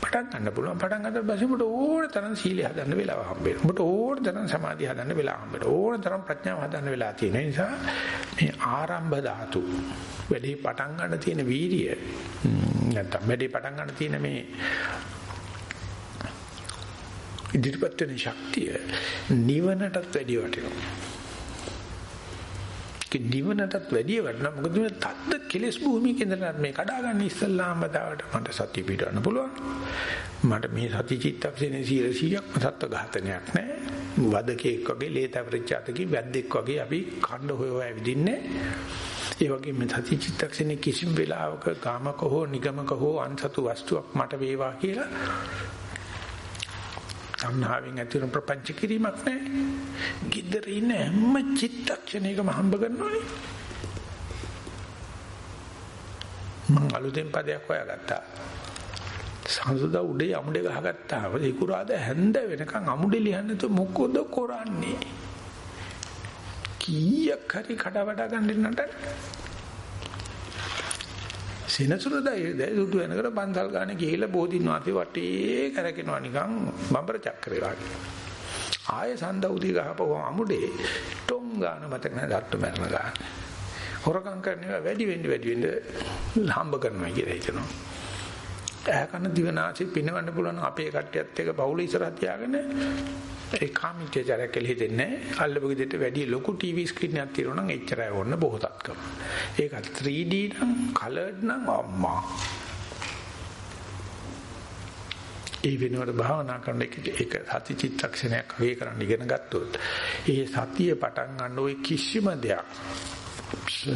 පටන් ගන්න පුළුවන් පටන් ගන්න පස්සේ ඔබට ඕන තරම් සීලය හදන්න වෙලාව හම්බෙනවා. ඔබට ඕන තරම් සමාධිය හදන්න වෙලාව හම්බෙනවා. ඕන තරම් ප්‍රඥාව හදන්න වෙලාව තියෙන නිසා මේ ආරම්භ ධාතු වැඩි පටන් ගන්න තියෙන වීරිය නැත්නම් වැඩි පටන් ගන්න තියෙන මේ ඉදිරිපත් වෙන ශක්තිය නිවනටත් වැඩි වටිනවා. නිවනටත් වැඩිය වටිනවා. මොකද මේ තද්ද කෙලස් භූමියක ඉඳලා මේ කඩාගන්න ඉස්සල්ලාම දාවට මට සතිය පිටවන්න පුළුවන්. මට මේ සති චිත්තක්ෂණේ 100ක්ම සත්ව ඝාතනයක් නැහැ. වදකෙක් වගේ ලේතවරිච්චාතකි වැද්දෙක් වගේ අපි කණ්ඩ හොය හොය විදින්නේ ඒ වගේ මේ සති චිත්තක්ෂණේ කිසිම වෙලාවක කාමක හෝ නිගමක හෝ අන්සතු වස්තුවක් මට වේවා කියලා තණ්හාවෙන් ඇති වෙන ප්‍රපංච කිරීමක් නැහැ. গিද්දර ඉන්න හැම චිත්තක්ෂණයකම හම්බ කරනෝනේ. මම අලුතෙන් පදයක් හොයාගත්තා. සංසුදා උඩේ අමුඩේ ගහගත්තා. ඒ කුරාද හැන්ද වෙනකන් අමුඩේ ලියන්නේ તો මොකද කරන්නේ? කීයක් හරි කඩවඩ ගන්න නටන්නේ. සෙනසුරදායි දුටු වෙනකට පන්සල් ගානේ ගිහිල්ලා බෝධින් වාසේ වටේ කරකිනවා නිකන් බඹර චක්‍රේ වගේ. ආයේ සඳ උදි ගහපුවම අමුඩේ ටොං ගාන මතක නැහැ දත්තු මරන ගාන. හොරකම් කරනවා වැඩි වෙන්න වැඩි වෙන්න හම්බ කරනවා කියලා හිතනවා. ඇහ කන දිවනාසි පිනවන්න පුළුවන් අපේ කට්ටියත් එක පවුල ඉස්සරහ තියාගෙන ඒ කාමීත්‍යචාරය කියලා හිතෙන්නේ අල්ලපු ගෙදරට වැඩි ලොකු ටීවී ස්ක්‍රීන් එකක් තියෙනවා නම් එච්චරයි ඕන්න බොහෝතත්කම. ඒක 3D නම් කලර්ඩ් නම් අම්මා. ඒ වෙනුවට භාවනා කරන එක ඒක සති චිත්තක්ෂණයක් වගේ කරන්න ඉගෙන ගත්තොත් ඒ සතිය පටන් ගන්න ওই කිසිම දෙයක්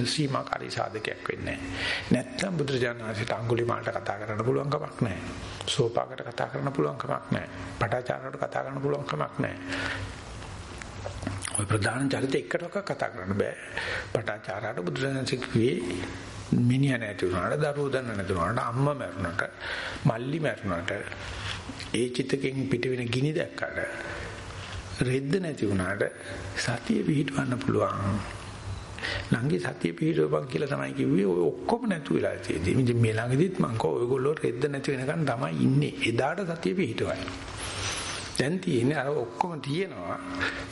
සීමාකාරී සාධකයක් වෙන්නේ නැහැ. නැත්තම් බුදුරජාණන් වහන්සේට අඟුලිමාලට කතා කරන්න පුළුවන් කමක් නැහැ. සෝපාකට කතා කරන්න පුළුවන් කමක් නැහැ. පටාචාරයට කතා කරන්න පුළුවන් කමක් නැහැ. ඔය ප්‍රධාන චරිත එකටක කතා කරන්න බෑ. පටාචාරයට බුදුරජාණන් කිව්වේ මිනිහා නැති වුණාට දරුවෝ දන්න නැති වුණාට අම්මා මැරුණාට මල්ලි මැරුණාට ඒ චිතකෙන් පිට වෙන ගිනි දැක්කට රෙද්ද නැති වුණාට සතිය පිහිටවන්න පුළුවන්. ළඟේ සතිය පිහිටවපන් කියලා තමයි කිව්වේ ඔය ඔක්කොම නැතු වෙලා තියෙදි. ඉතින් මේ ළඟදිත් මං කෝ ඔයගොල්ලෝ රෙද්ද නැති වෙනකන් තමයි ඉන්නේ. එදාට සතිය පිහිටවයි. දැන් තියෙන්නේ අර ඔක්කොම තියෙනවා.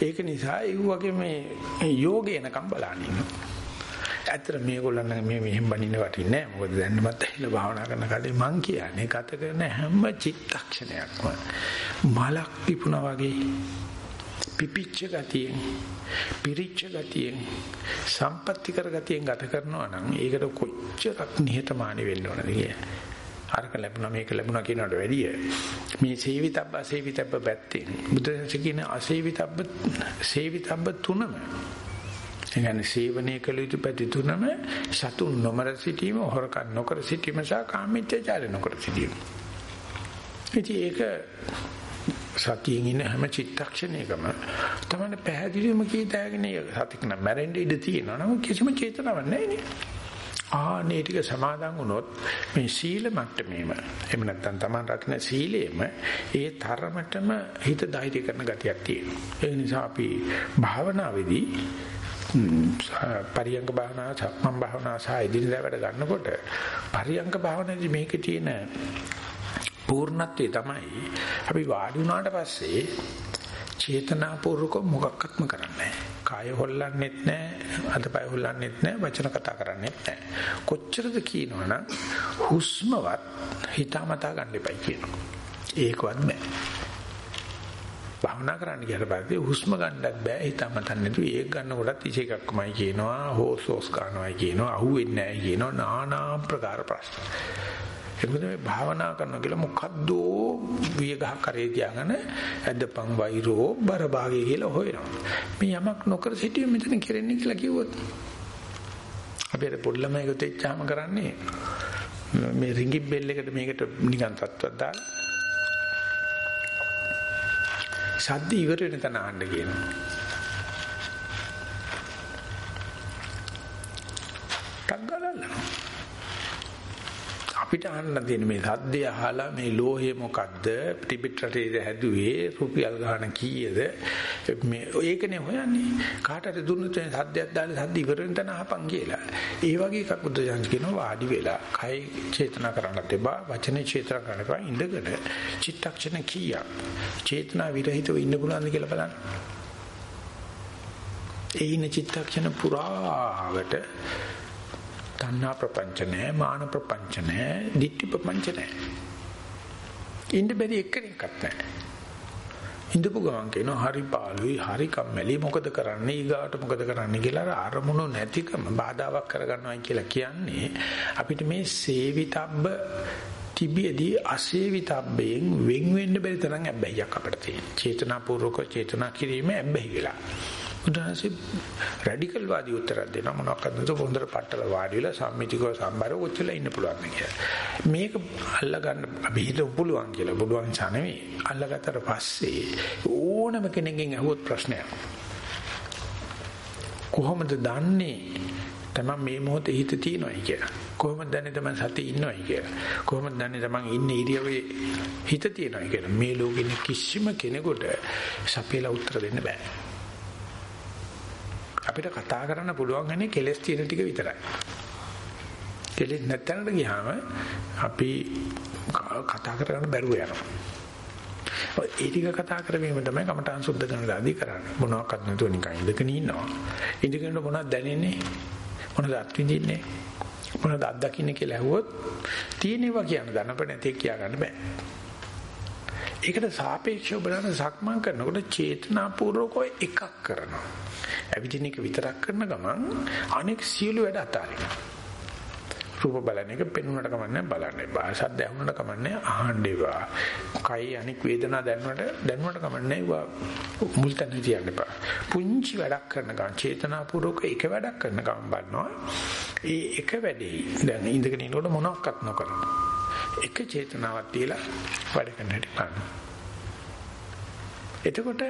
ඒක නිසා ඒ වගේ මේ යෝගේනකම් බලන්න ඉන්නවා. ඇත්තට මේගොල්ලන් මේ මෙහෙම බනින්න වටින්නේ නැහැ. මොකද දැන්නමත් ඇහිලා භාවනා කරන කඩේ මං කියන්නේ ගත කරන හැම චිත්තක්ෂණයක්ම මලක් පිපුණා වගේ පිපිච්ච ගතියෙන් පිරිච්ච ගතියෙන් සම්පත්‍ති කර ගතියෙන් ගත කරනවා නම් ඒකට කොච්චරක් නිහතමානී වෙන්න ඕනද කිය. අරක ලැබුණා මේක ලැබුණා කියනකට වැඩිය මේ සේවිතබ්බ අසේවිතබ්බ පැත්තෙන් බුදුරජාණන් කියන අසේවිතබ්බ සේවිතබ්බ තුනම එගන්නේ සේවනයේ කළ යුතු පැති තුනම සතුන් නොමර සිටීම හොරකම් නොකර සිටීම සහ කාමීත්‍යචාරය නොකර සිටීම. ඉතින් ඒක සතියෙන් ඉන්න හැම චිත්තක්ෂණයකම තමයි පැහැදිලිවම කීතෑගෙන සතික නම් මැරෙන්න ඉඩ තියෙනවා නම් කිසිම චේතනාවක් නැහැ නේ. ආනේ ටික සමාදන් වුණොත් මේ සීල මට්ටමේම එහෙම නැත්නම් Taman රකින්න සීලේම ඒ තරමටම හිත ධෛර්ය කරන ගතියක් තියෙනවා. ඒ නිසා අපි භාවනාවේදී පරියංග භාවනා, සක්මන් භාවනා සහ ඉදිරියට වැඩ ගන්නකොට පරියංග භාවනාවේදී මේකේ තියෙන පූර්ණත්වයේ තමයි අපි වාඩි වුණාට පස්සේ චේතනාපූර්වක මොකක්වත්ම කරන්නේ කාය හොල්ලන්නෙත් නැහැ අතපය හොල්ලන්නෙත් නැහැ වචන කතා කරන්නෙත් නැහැ. කොච්චරද කියනවනම් හුස්මවත් හිතාමතා ගන්න එපයි කියනවා. ඒකවත් බෑ. භාවනා කරන්න ගියට පස්සේ හුස්ම ගන්නත් බෑ හිතාමතා නැතුව. ඒක ගන්න කොටත් ඉෂ එකක්මයි කියනවා හෝස් හෝස් ගන්නවයි කියනවා අහුවෙන්නේ නැහැ කියනවා নানা ප්‍රකාර ප්‍රශ්න. ඒකද මේ භාවනා කරනවා කියලා මොකද්ද වියගහ කරේ තියාගෙන ඇදපන් වෛරෝ බරභාගය කියලා හොයනවා. මේ යමක් නොකර සිටිය මෙතන කෙරෙන්නේ කියලා කිව්වොත් අපි අර පොල්ලමයි ගොතෙච්චාම කරන්නේ මේ රිංගි බෙල් එකට මේකට නිකන් තත්ත්වයක් දාලා ශබ්ද ඉවර වෙන තැන අහන්න කියනවා. තංගලල්ලා අපිට අහන්න දෙන මේ සද්දය අහලා මේ ලෝහය මොකද්ද? ටිබෙට් රටේ හැදුවේ රුපියල් ගාණ කීයද? මේ ඒකනේ හොයන්නේ. කාට හරි දුන්නොත් සද්දයක් දාලා සද්ද ඉවර වෙන තැන අහපන් කියලා. ඒ වගේ එකක් බුද්ධ ජානක කියනවා වාඩි වෙලා. කයි චේතනා කරන්නත් එපා වචනේ චේතනා කරන්න එපා. ඉඳගෙන චිත්තක්ෂණ කීයක්? චේතනා විරහිතව ඉන්න පුළුවන්ද කියලා බලන්න. ඒ ඉන්න චිත්තක්ෂණ පුරාවට තණ්හා ප්‍රපංච නැහැ, මාන ප්‍රපංච නැහැ, ditthi ප්‍රපංච නැහැ. ඉන්න බැරි එක්කෙනෙක්වත් නැහැ. ඉඳපු ගමන් කියනවා හරි පාළුයි, හරි කම්මැලි මොකද කරන්නේ? ඊගාට මොකද කරන්නේ කියලා අරමුණු නැතිකම බාධාවක් කරගන්නවයි කියලා කියන්නේ අපිට මේ සේවිතබ්බ තිබියදී අසේවිතබ්බයෙන් වෙන් වෙන්න බැරි තරම් අබ්බැහියක් අපිට තියෙන. චේතනාපූර්වක චේතනා කිරීම අබ්බැහි වෙලා. උදාහරණයක් රැඩිකල් වාදී උත්තරයක් දෙනවා මොනවාක්ද නැතුව හොඳට පట్టල වාඩි වෙලා සම්මිතිකව සම්බරව ඔච්චලා ඉන්න පුළුවන් කියලා. මේක අල්ල ගන්න අපි හිතමු පුළුවන් කියලා. පුළුවන් ඡා නෙවෙයි. අල්ලගත්තට පස්සේ ඕනම කෙනෙක්ගෙන් අහුවොත් ප්‍රශ්නයක්. කොහොමද දන්නේ තමන් මේ මොහොතේ හිත තියනවායි කියලා. කොහොමද දන්නේ තමන් සතිය ඉන්නවයි කියලා. කොහොමද දන්නේ තමන් ඉන්නේ ඉරියව්වේ හිත තියනවායි කියලා. මේ ලෝකෙ කිසිම කෙනෙකුට සපේලා උත්තර දෙන්න බෑ. අපිට කතා කරන්න පුළුවන් ගන්නේ කෙලස් තියෙන ටික විතරයි. කෙලස් නැත්තනට ගියාම අපි කතා කරගන්න බැරුව යනවා. ඒ ටික කතා කරවීම තමයි කමඨාන් සුද්ධ කරන දාදී කරන්නේ. මොනවාක්වත් නැතුව නිකන් ඉඳගෙන ඉන්නවා. ඉඳගෙන මොනවද දැනෙන්නේ? මොනවද අත්විඳින්නේ? මොනවද අත්දකින්නේ කියලා ඇහුවොත් තියෙනවා කියන දනප නැති කියා ගන්න බෑ. ඒකට සාපේක්ෂව බලන සක්මන් කරනකොට චේතනාපූර්වකව එකක් කරනවා. ඇවිදින එක විතරක් කරන ගමන් අනෙක් සියලු වැඩ අතාරිනවා. රූප බලන එක පෙනුනට කමන්නේ බලන්න එපා. ශබ්ද ඇහුනට කමන්නේ අහන්න එපා. කයි අනික් වේදනා දැනුනට දැනුනට කමන්නේ ඒවා මුල් තැන තියන්න එපා. පුංචි වැඩක් කරන ගමන් චේතනාපූර්වක එක වැඩක් කරන ගමන් බලනවා. ඒ එක වැඩේ දැන් ඉඳගෙන ඉන්නකොට මොනවත් නොකර. එක චේතනාවක් තියලා වැඩ කරන්න හැටි බලන්න. එතකොට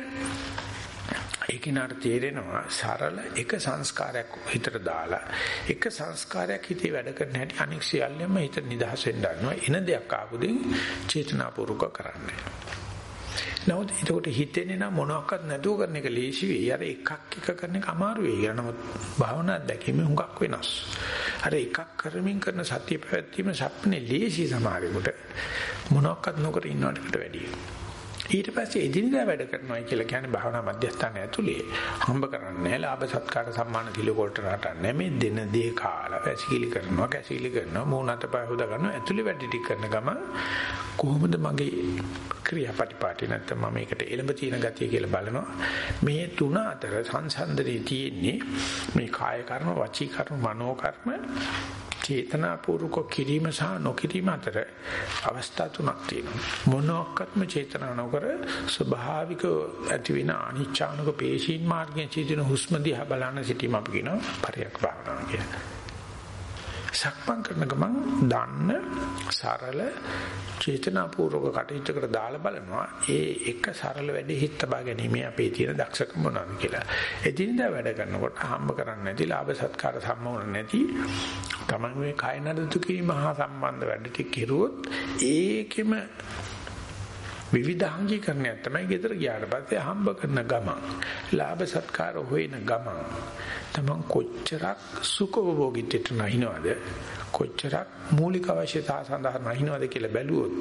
ඒ කෙනාට තේරෙනවා සරල එක සංස්කාරයක් හිතට දාලා එක සංස්කාරයක් හිතේ වැඩ කරන හැටි අනික් සියල්ලම හිත නිදහස් වෙන්න ගන්නවා එන දෙයක් ආපුදින් චේතනාපූර්වක කරන්නේ. නමුත් ඒකට හිතෙන්නේ නම් මොනවාක්වත් නැතුව කරන එක ලේසි වෙයි. අර එකක් එක කරන එක අමාරු වෙයි. නමුත් භාවනා දැකීම හුඟක් වෙනස්. අර එකක් කරමින් කරන සතිය පැවැත්වීම සප්නේ ලේසි සමාවෙකට මොනවාක්වත් නොකර ඉන්නවට වැඩියි. ඊට පස්සේ එදිනදා වැඩ කරනවා කියලා කියන්නේ භාවනා මධ්‍යස්ථාන ඇතුලේ හම්බ කරන්නේ ලාභ සත්කාර සම්මාන කිලෝකොට රටන්නේ මේ දෙන දේ කාලා වැසිකිලි කරනවා කැසිලි කරනවා මූණට පය හොදා ගන්නවා. ඇතුලේ වැඩ ටික කරන ගම කොහොමද මගේ ක්‍රියාපටිපාටි නැත්නම් මම මේකට එළඹ තියෙන ගතිය කියලා බලනවා. මේ තුන අතර සංසන්දනයේ තියෙන්නේ මේ කාය කර්ම වචී කර්ම මනෝ කර්ම චේතනාපූර්වක කිරීම සහ නොකිරීම අතර අවස්ථා තුනක් තියෙනවා. මොනක්වත්ම චේතනා නොකර ස්වභාවික ඇති වෙන අනිච්චානුක පේශීන් මාර්ගයෙන් සිටින හුස්ම දිහා බලන සිටීම අපි කියනවා පරියක් භාවනාව කියලා. සක්මන් කරන ගමන් දන්න සරල චේතනාපූර්වක කටයුත්තකට දාලා බලනවා ඒ එක සරල වැඩේ හිත තබා ගැනීම අපේ තියෙන දක්ෂකම මොනවද කියලා. එදිනදා වැඩ කරනකොට හම්බ කරන්නේ නැති ලාභ සත්කාර සම්මෝහන නැති තමන් මේ කය නඩතු කිරීම හා සම්බන්ධ වැඩ ටික කෙරුවොත් ඒකෙම විවිධාංගීකරණයක් තමයි ගෙදර ගියාට පස්සේ හම්බ කරන ගමන්. ලාභ සත්කාර හොයන ගමන්. තමන් කොච්චරක් සුඛෝභෝගීත්වයට නැහිනවද? කොච්චරක් මූලික අවශ්‍යතා සඳහා නැහිනවද කියලා බැලුවොත්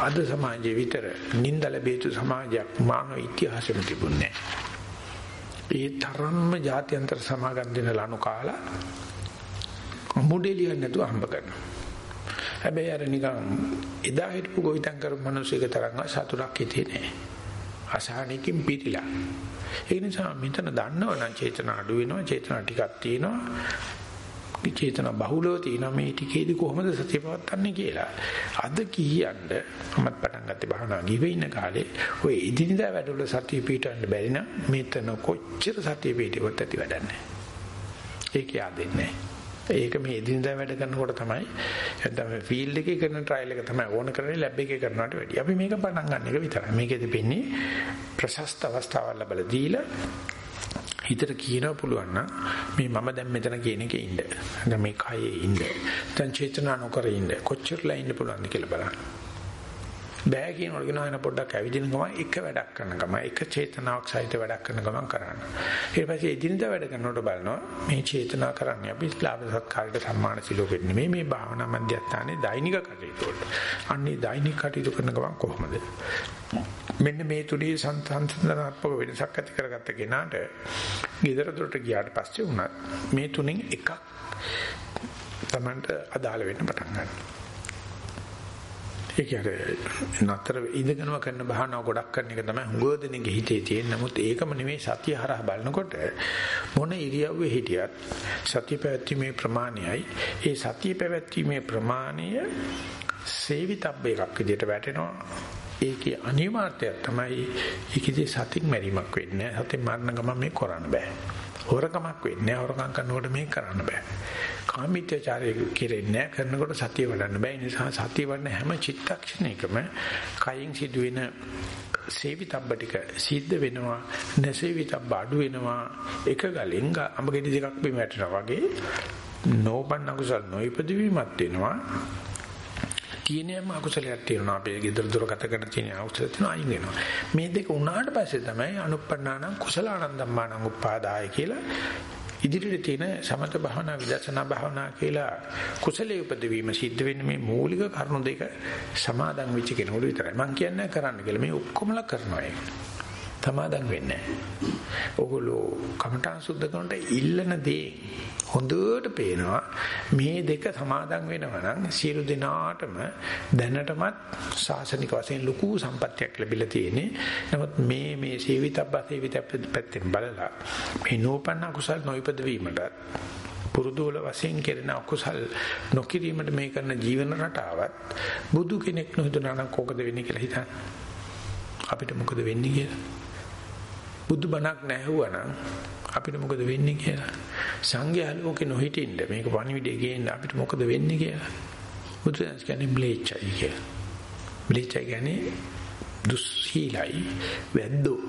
අද සමාජයේ විතර නින්දල බේතු සමාජයක් මානව ඉතිහාසෙම තිබුණේ ඒ තරම්ම ජාත්‍යන්තර සමාගම් දෙන ලනු කාලා මොඩෙලියක් නැතුව හම්බ කරනවා. හැබැයි අර නිකන් එදා හිටපු ගොවිතැන් කරපු මිනිස්සුක තරම්ව සතුටක් හිතේ නැහැ. අසහනකින් පිටිලා. ඒ නිසා මෙතන දන්නවනම් චේතන අඩු වෙනවා, චේතන ටිකක් තියෙනවා. චේතන බහුලව තියෙනවා මේ ටිකේදී කොහොමද සතිය පවත්න්නේ කියලා. අද කීයන්ද මමත් පටන් ගත්තේ භාවනා ගිවේ ඉන්න කාලේ ඔය ඉදිනදා වැඩවල සතිය පිටවන්න බැරි නම් මෙතන කොච්චර සතිය පිටවෙත් ඇති වැඩක් නැහැ. ඒක yaadෙන්නේ නැහැ. ඒක මේ එදිනදා වැඩ කරනකොට තමයි නැත්නම් ෆීල්ඩ් එකේ කරන ට්‍රයිල් එක තමයි ඕන කරන්නේ ලැබ් එකේ කරනවට වැඩිය. අපි මේක පටන් ගන්න එක විතරයි. මේකෙදි වෙන්නේ ප්‍රශස්ත අවස්ථාවල් ලැබලා දීලා හිතට කියනවා පුළුවන් නම් මේ මම දැන් මෙතන කියන එකේ ඉන්න. දැන් මේ කයේ ඉන්න. දැන් චේතනා නොකර ඉන්න. කොච්චරලා ඉන්න පුළුවන්ද කියලා බලන්න. බෑ කියනකොට කියනවා එන පොඩ්ඩක් ඇවිදින ගමන් එක වැඩක් කරන ගමන් එක චේතනාවක් සහිත වැඩක් කරන ගමන් කරන්න. ඊට පස්සේ එදිනදා වැඩ කරනකොට බලනවා මේ චේතනා කරන්නේ අපි ලාභ සත්කාරයට සම්මාන සිලෝකෙත් නෙමෙයි මේ භාවනා මධ්‍යස්ථානයේ දෛනික කටයුතු වලට. අන්නේ දෛනික කටයුතු කරන ගමන් කොහොමද? මෙන්න මේ තුනේ සංසන්දනාත්මක වෙනසක් ඇති කරගත්ත කෙනාට ගෙදර දොරට ගියාට පස්සේ උනත් මේ තුනෙන් එකක් Tamanට අදාළ වෙන්න පටන් ගන්නවා. ඒ කියන්නේ නතර ඉඳගෙනම කරන භාවනාව ගොඩක් කරන එක තමයි හුඟ දෙනෙක්ගේ හිතේ තියෙන. නමුත් ඒකම නෙමෙයි සතිය හරහා බලනකොට මොන ඉරියව්වේ හිටියත් සතිය පැවැත්ීමේ ප්‍රමාණයයි ඒ සතිය පැවැත්ීමේ ප්‍රමාණය සේවිතබ්බ එකක් විදිහට වැටෙනවා. ඒකේ අනිවාර්යය තමයි ඒකදී සතින් මැරීමක් වෙන්නේ. සතින් මරණ ගමන් මේ කරන්න බෑ. හොරකමක් වෙන්නේ හොරකම් කරනකොට මේක කරන්න බෑ. කාමීත්‍යචාරය කෙරෙන්නේ කරනකොට සතිය වඩන්න බෑ. ඒ නිසා සතිය වඩන හැම චිත්තක්ෂණයකම කයින් සිදුවෙන සේවිතබ්බ ටික සිද්ධ වෙනවා. නැසේවිතබ්බ අඩු වෙනවා. එක ගලෙන් අඹ ගෙඩි දෙකක් බිම වැටෙනවා වගේ නෝපන්න කුසල් නොයිපදවීමක් වෙනවා. තියෙනම අකුසලයක් තියෙනවා අපේ ගෙදර දොර ගත කරන තියෙන අකුසල තියෙනවා අයින් වෙනවා මේ දෙක උනාට පස්සේ තමයි අනුප්පන්නානම් කුසලානං ධම්මානං උපාදාය කියලා ඉදිරියට තියෙන සමත භාවනා විදර්ශනා භාවනා කියලා කුසලයේ උපදවීම සිද්ධ වෙන්නේ මේ මූලික කරුණු දෙක සමාදන් වෙච්ච කෙනෙකුට විතරයි. මම කියන්නේ කරන්න කියලා. මේ ඔක්කොමලා කරනවා ඒක. සමාදන් වෙන්නේ නැහැ. ඕගොල්ලෝ කමඨාන් සුද්ධ කරනට ඉල්ලන දේ හොඳට පේනවා මේ දෙක සමාදන් වෙනවා නම් සියලු දෙනාටම දැනටමත් සාසනික වශයෙන් ලොකු සම්පත්තියක් ලැබිලා තියෙන්නේ. නමුත් මේ මේ සේවිතබ්බ සේවිතබ්බ පැත්තෙන් බලලා මේ නෝපන්න කුසල් නොයිපද වීමට පුරුදු වල වශයෙන් කෙරෙන අකුසල් නොකිරීමට මේ කරන ජීවන රටාවත් බුදු කෙනෙක් නොහිතනා නම් කොකද වෙන්නේ කියලා හිතන්න. අපිට මොකද වෙන්නේ කියලා. බුදු බණක් නැහුවනම් අපිට මොකද වෙන්නේ කියලා. සංඝයා ලෝකේ නොහිටින්න මේක පණිවිඩය ගේන්න අපිට මොකද වෙන්නේ කියලා. බුදුසසුන කියන්නේ බ්ලේච්චයි කියලා. බ්ලේච්චයි කියන්නේ දුස්සීලයි වැද්දෝ.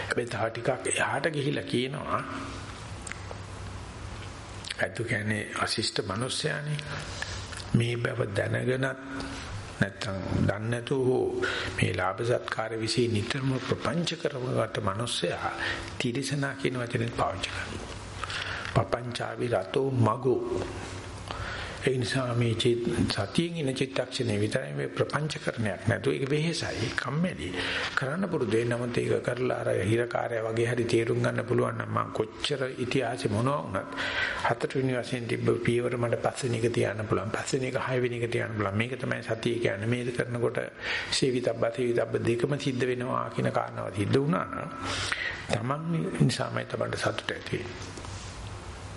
හැබැයි තව ටිකක් එහාට ගිහිලා කියනවා ඇත්ත කියන්නේ අශිෂ්ට මිනිස්යානේ මේ බව දැනගෙනත් නැත්තම් දන්නේ නැතුව මේ ලාභ සත්කාර વિશે නිතරම ප්‍රපංච කරවගත්ත මිනිස්සයා තිරසනා කියන වචනේ පාවිච්චි කරනවා. පපංචාවි රතෝ මගෝ ඒ නිසා මේ සතියෙන් ඉන චිත්තක්ෂණේ විතරයි මේ ප්‍රපංචකරණයක් නැතු ඒක වෙහෙසයි කම්මැලි. කරන්න පුරුදු වෙනමත් ඒක කරලා අර හිරකාරය වගේ හරි තේරුම් ගන්න පුළුවන් නම් මම කොච්චර ඉතිහාසෙ මොනවා වුණත් හතරවෙනි වශයෙන් තිබ්බ පියවර මට පස්වෙනි එක තියන්න පුළුවන්. පස්වෙනි එක හයවෙනි එක තියන්න පුළුවන්. මේක තමයි සතිය කියන්නේ. මේක කරනකොට සේවිතබ්බ සේවිතබ්බ දෙකම සිද්ධ වෙනවා කියන කාරණාව සිද්ධ වුණා නම් තමන් නිසාමයි තමන්ට සතුට ඇති වෙන්නේ.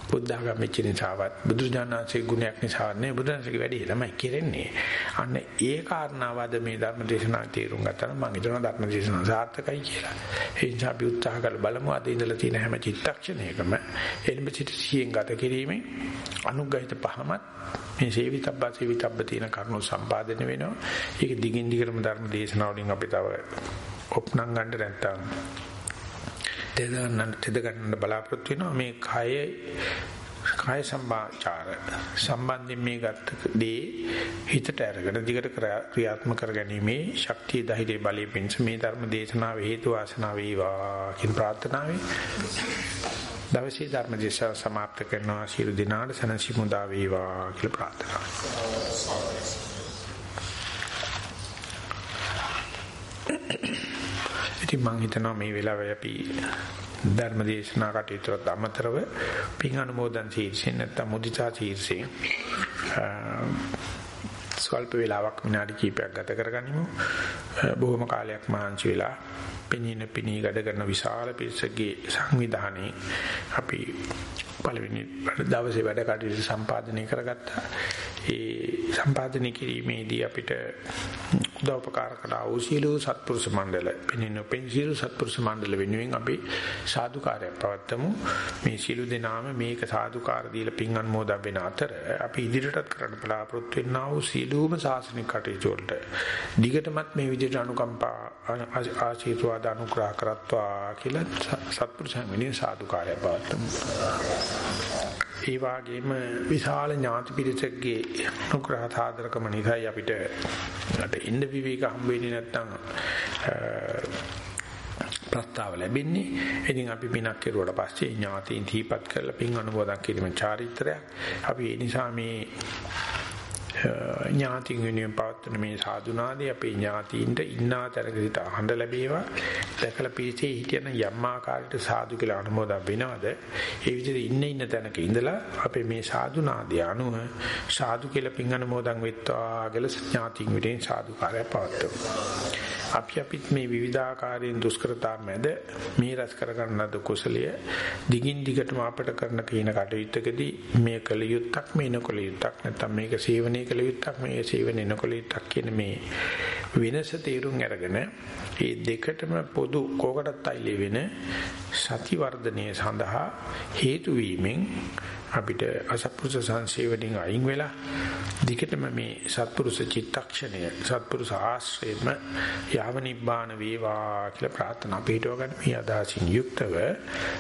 බුද්ධඝම වෙච්ච නිසාවත් බුදුජානනාංශයේ ගුණයක් නිසාවත් නේ බුදුන්සේගේ වැඩේ ළමයි කෙරෙන්නේ. අන්න ඒ කාරණාවද මේ ධර්ම දේශනා තේරුම් ගත්තා නම් මම හිතනවා ධර්ම දේශනාව සාර්ථකයි කියලා. ඒ නිසා අපි උත්සාහ කරලා බලමු අද ඉඳලා තියෙන හැම චිත්තක්ෂණයකම එළඹ සිට සියෙන් ගත කිරීමෙන් අනුග්‍රහිත පහමත් මේ සේවිතබ්බ සේවිතබ්බ තියෙන කරුණු සම්පාදනය වෙනවා. ඒක දිගින් දිගටම ධර්ම දේශනාවලින් අපි තව ඔප්නම් ගන්න නැත්තම් තෙද ගන්න තෙද ගන්න බලාපොරොත්තු වෙනවා මේ කය කාය සම්බාචාර සම්බන්ධයෙන් මේ ගත්ත දේ හිතට අරගෙන දිගට ක්‍රියාත්මක කරගැනීමේ ශක්තිය ධෛර්ය බලය පිණිස මේ ධර්ම දේශනාව හේතු වාසනා වේවා කියන ප්‍රාර්ථනාවෙන් දවසේ ධර්ම දේශනාව સમાપ્ત කරනවා සියලු දිනාට සනසි මුදා වේවා කියලා ප්‍රාර්ථනා ඉතින් මම හිතනවා මේ වෙලාවේ අපි ධර්ම දේශනා කටයුතුට අමතරව පින් අනුමෝදන් සීර්ෂෙන් නැත්නම් මුදිතා සීර්ෂෙන් ස්වල්ප වේලාවක් විනාඩි කිහිපයක් ගත කරගනිමු. බොහොම කාලයක් මහන්සි වෙලා පිනින පිනී ගත කරන විශාල පිරිසකගේ සංවිධානයේ අපි පළවෙනි දවසේ වැඩ කටයුතු සම්පාදනය කරගත්තා. ඒ සම්පාදනය කිරීමේදී අපිට උදව්පකාර කළා වූ සියලු සත්පුරුෂ මණ්ඩල, පිනින පෙන්සියලු සත්පුරුෂ මණ්ඩල වෙනුවෙන් අපි සාදුකාරයක් පවත්වමු. මේ සියලු දෙනාම මේක සාදුකාර දීලා පින් අනුමෝදන් වෙන අතර අපි ඉදිරියටත් කරන්න බලාපොරොත්තු වෙනා වූ සියලුම සාසනික කටයුතු වලට දිගටමත් මේ විදිහට අනුකම්පා ආශිර්වාද අනුග්‍රහ කරත්වා කියලා සත්පුරුෂයන් වෙනුවෙන් සාදුකාරය පවත්වමු. ඒ වගේම විශාල ඥාති පිරිසකගේ අනුග්‍රහ සාදරකම නිසායි අපිට අට ඉන්න විවේක හම්බ වෙන්නේ නැත්නම් ප්‍රස්තාව ලැබෙන්නේ. ඉතින් අපි පිනක් කෙරුවට පස්සේ ඥාතීන් තීපත් කරලා පින් අනුමෝදන් කිරීම චාරිත්‍රයක්. අපි ඒ නිසා මේ ඥාතින් වෙනුවෙන් පවත්වන මේ සාදුනාදී අපේ ඥාතීන්ට ඉන්නා තරගිට අහඬ ලැබේවා. දැකලා පිළිසේ හිටියන යම් ආකාරයකට සාදු කියලා අනුමෝදන් වෙනවද? ඒ විදිහට ඉන්න ඉන්න තැනක ඉඳලා අපේ මේ සාදුනාදී අනුව සාදු කියලා පින් අනුමෝදන් වෙත්වා කියලා ඥාතින් වෙනුවෙන් සාදුකාරය පවත්වමු. අපි අපිත් මේ විවිධාකාරයෙන් දුෂ්කරතා මැද මේ රැස් කරගන්න ලද කුසලය දිගින් දිගටම අපට කරන කින කටයුත්තකදී මේ කල යුත්තක් මේ නොකල යුත්තක් නැත්නම් මේක සේවනයේ කල යුත්තක් මේ සේවනයේ නොකල යුත්තක් කියන මේ වෙනස තේරුම් අරගෙන මේ දෙකටම පොදු කෝකටත් අයිලේ වෙන සති වර්ධනය සඳහා හේතු වීමෙන් අපිට අසත්පුරුෂ සංසේවණින් අයින් වෙලා දිගටම මේ සත්පුරුෂ චිත්තක්ෂණය සත්පුරුෂ ආශ්‍රයම යාව නිබ්බාන වේවා කියලා ප්‍රාර්ථනා පිටව ගන්න. මේ අදහසින් යුක්තව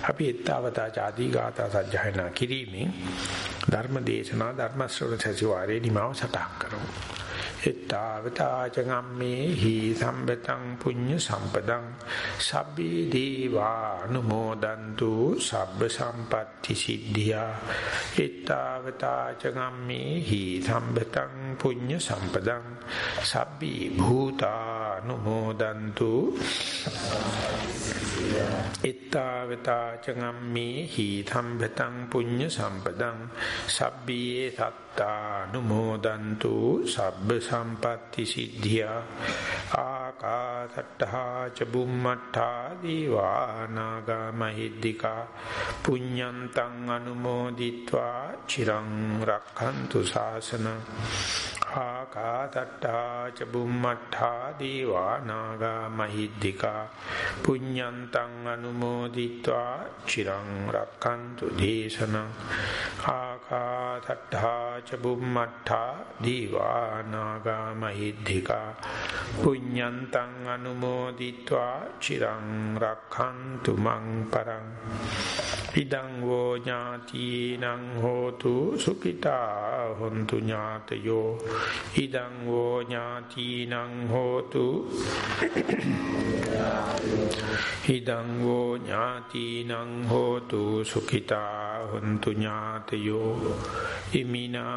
අපි ඊත්තාවතා ආදී ගාථා සජ්ජායනා කිරීමෙන් ධර්ම දේශනා ධර්ම ශ්‍රවණ සතිවාරේ නිමාව සටහන් කරමු. එත්තාවතා චගම්මේ හි සම්බතං පුඤ්ඤ සම්පදං සබ්බේ දීවා අනුමෝදන්තු සබ්බ සම්පatti සිද්ධියා එත්තාවතා චගම්මේ හි සම්බතං පුඤ්ඤ සම්පදං සබ්බී භූතා අනුමෝදන්තු එත්තාවතා චගම්මේ හි සම්බතං පුඤ්ඤ සම්පදං සබ්බී සත් ත්තානුමෝදන්තු සබ්බ සම්පatti සිද්ධියා ආකාසට්ඨා ච බුම්මට්ඨා දීවානාග මහිද්దికා පුඤ්ඤන්තං අනුමෝදිත්වා චිරං රක්ඛන්තු ශාසන ආකාසට්ඨා ච බුම්මට්ඨා දීවානාග මහිද්దికා පුඤ්ඤන්තං අනුමෝදිත්වා චිරං රක්ඛන්තු දේශන ආකාසට්ඨා ච බුම්මට්ඨා දීවානාගා මහිද්దికා පුඤ්ඤන්තං අනුමෝදිත්වා චිරං රක්ඛන්තු මං පරං ඉදං වෝ ඥාතිනං හෝතු සුඛිතා හොන්තු ඥාතයෝ ඉදං වෝ ඥාතිනං හෝතු ඉදං වෝ ඥාතිනං හෝතු සුඛිතා හොන්තු ඥාතයෝ ඉමිනා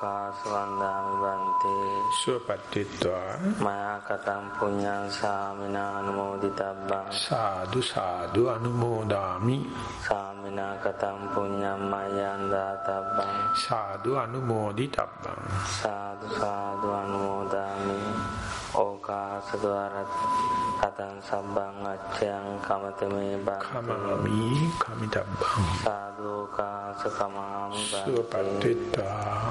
ආකාසවන්දාමි බන්තේ සුවපත්ත්වා මයා කතම් පුඤ්ඤං සාමිනා අනුමෝදිතබ්බං සාදු සාදු අනුමෝදාමි සාමිනා කතම් පුඤ්ඤං මයං දාතබ්බං සාදු අනුමෝදිතබ්බං සාදු සාදු අනුමෝදාමි ඕකාසද්වාරත් කතං සබ්බං අච්ඡයං කමතමේ කමමි කමිතබ්බං සාදු කාස කමාමි සුවපත්ත්වා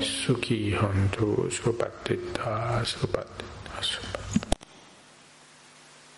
සුඛී හන්තු සුපත්තිතා සුපත්තිතා සුප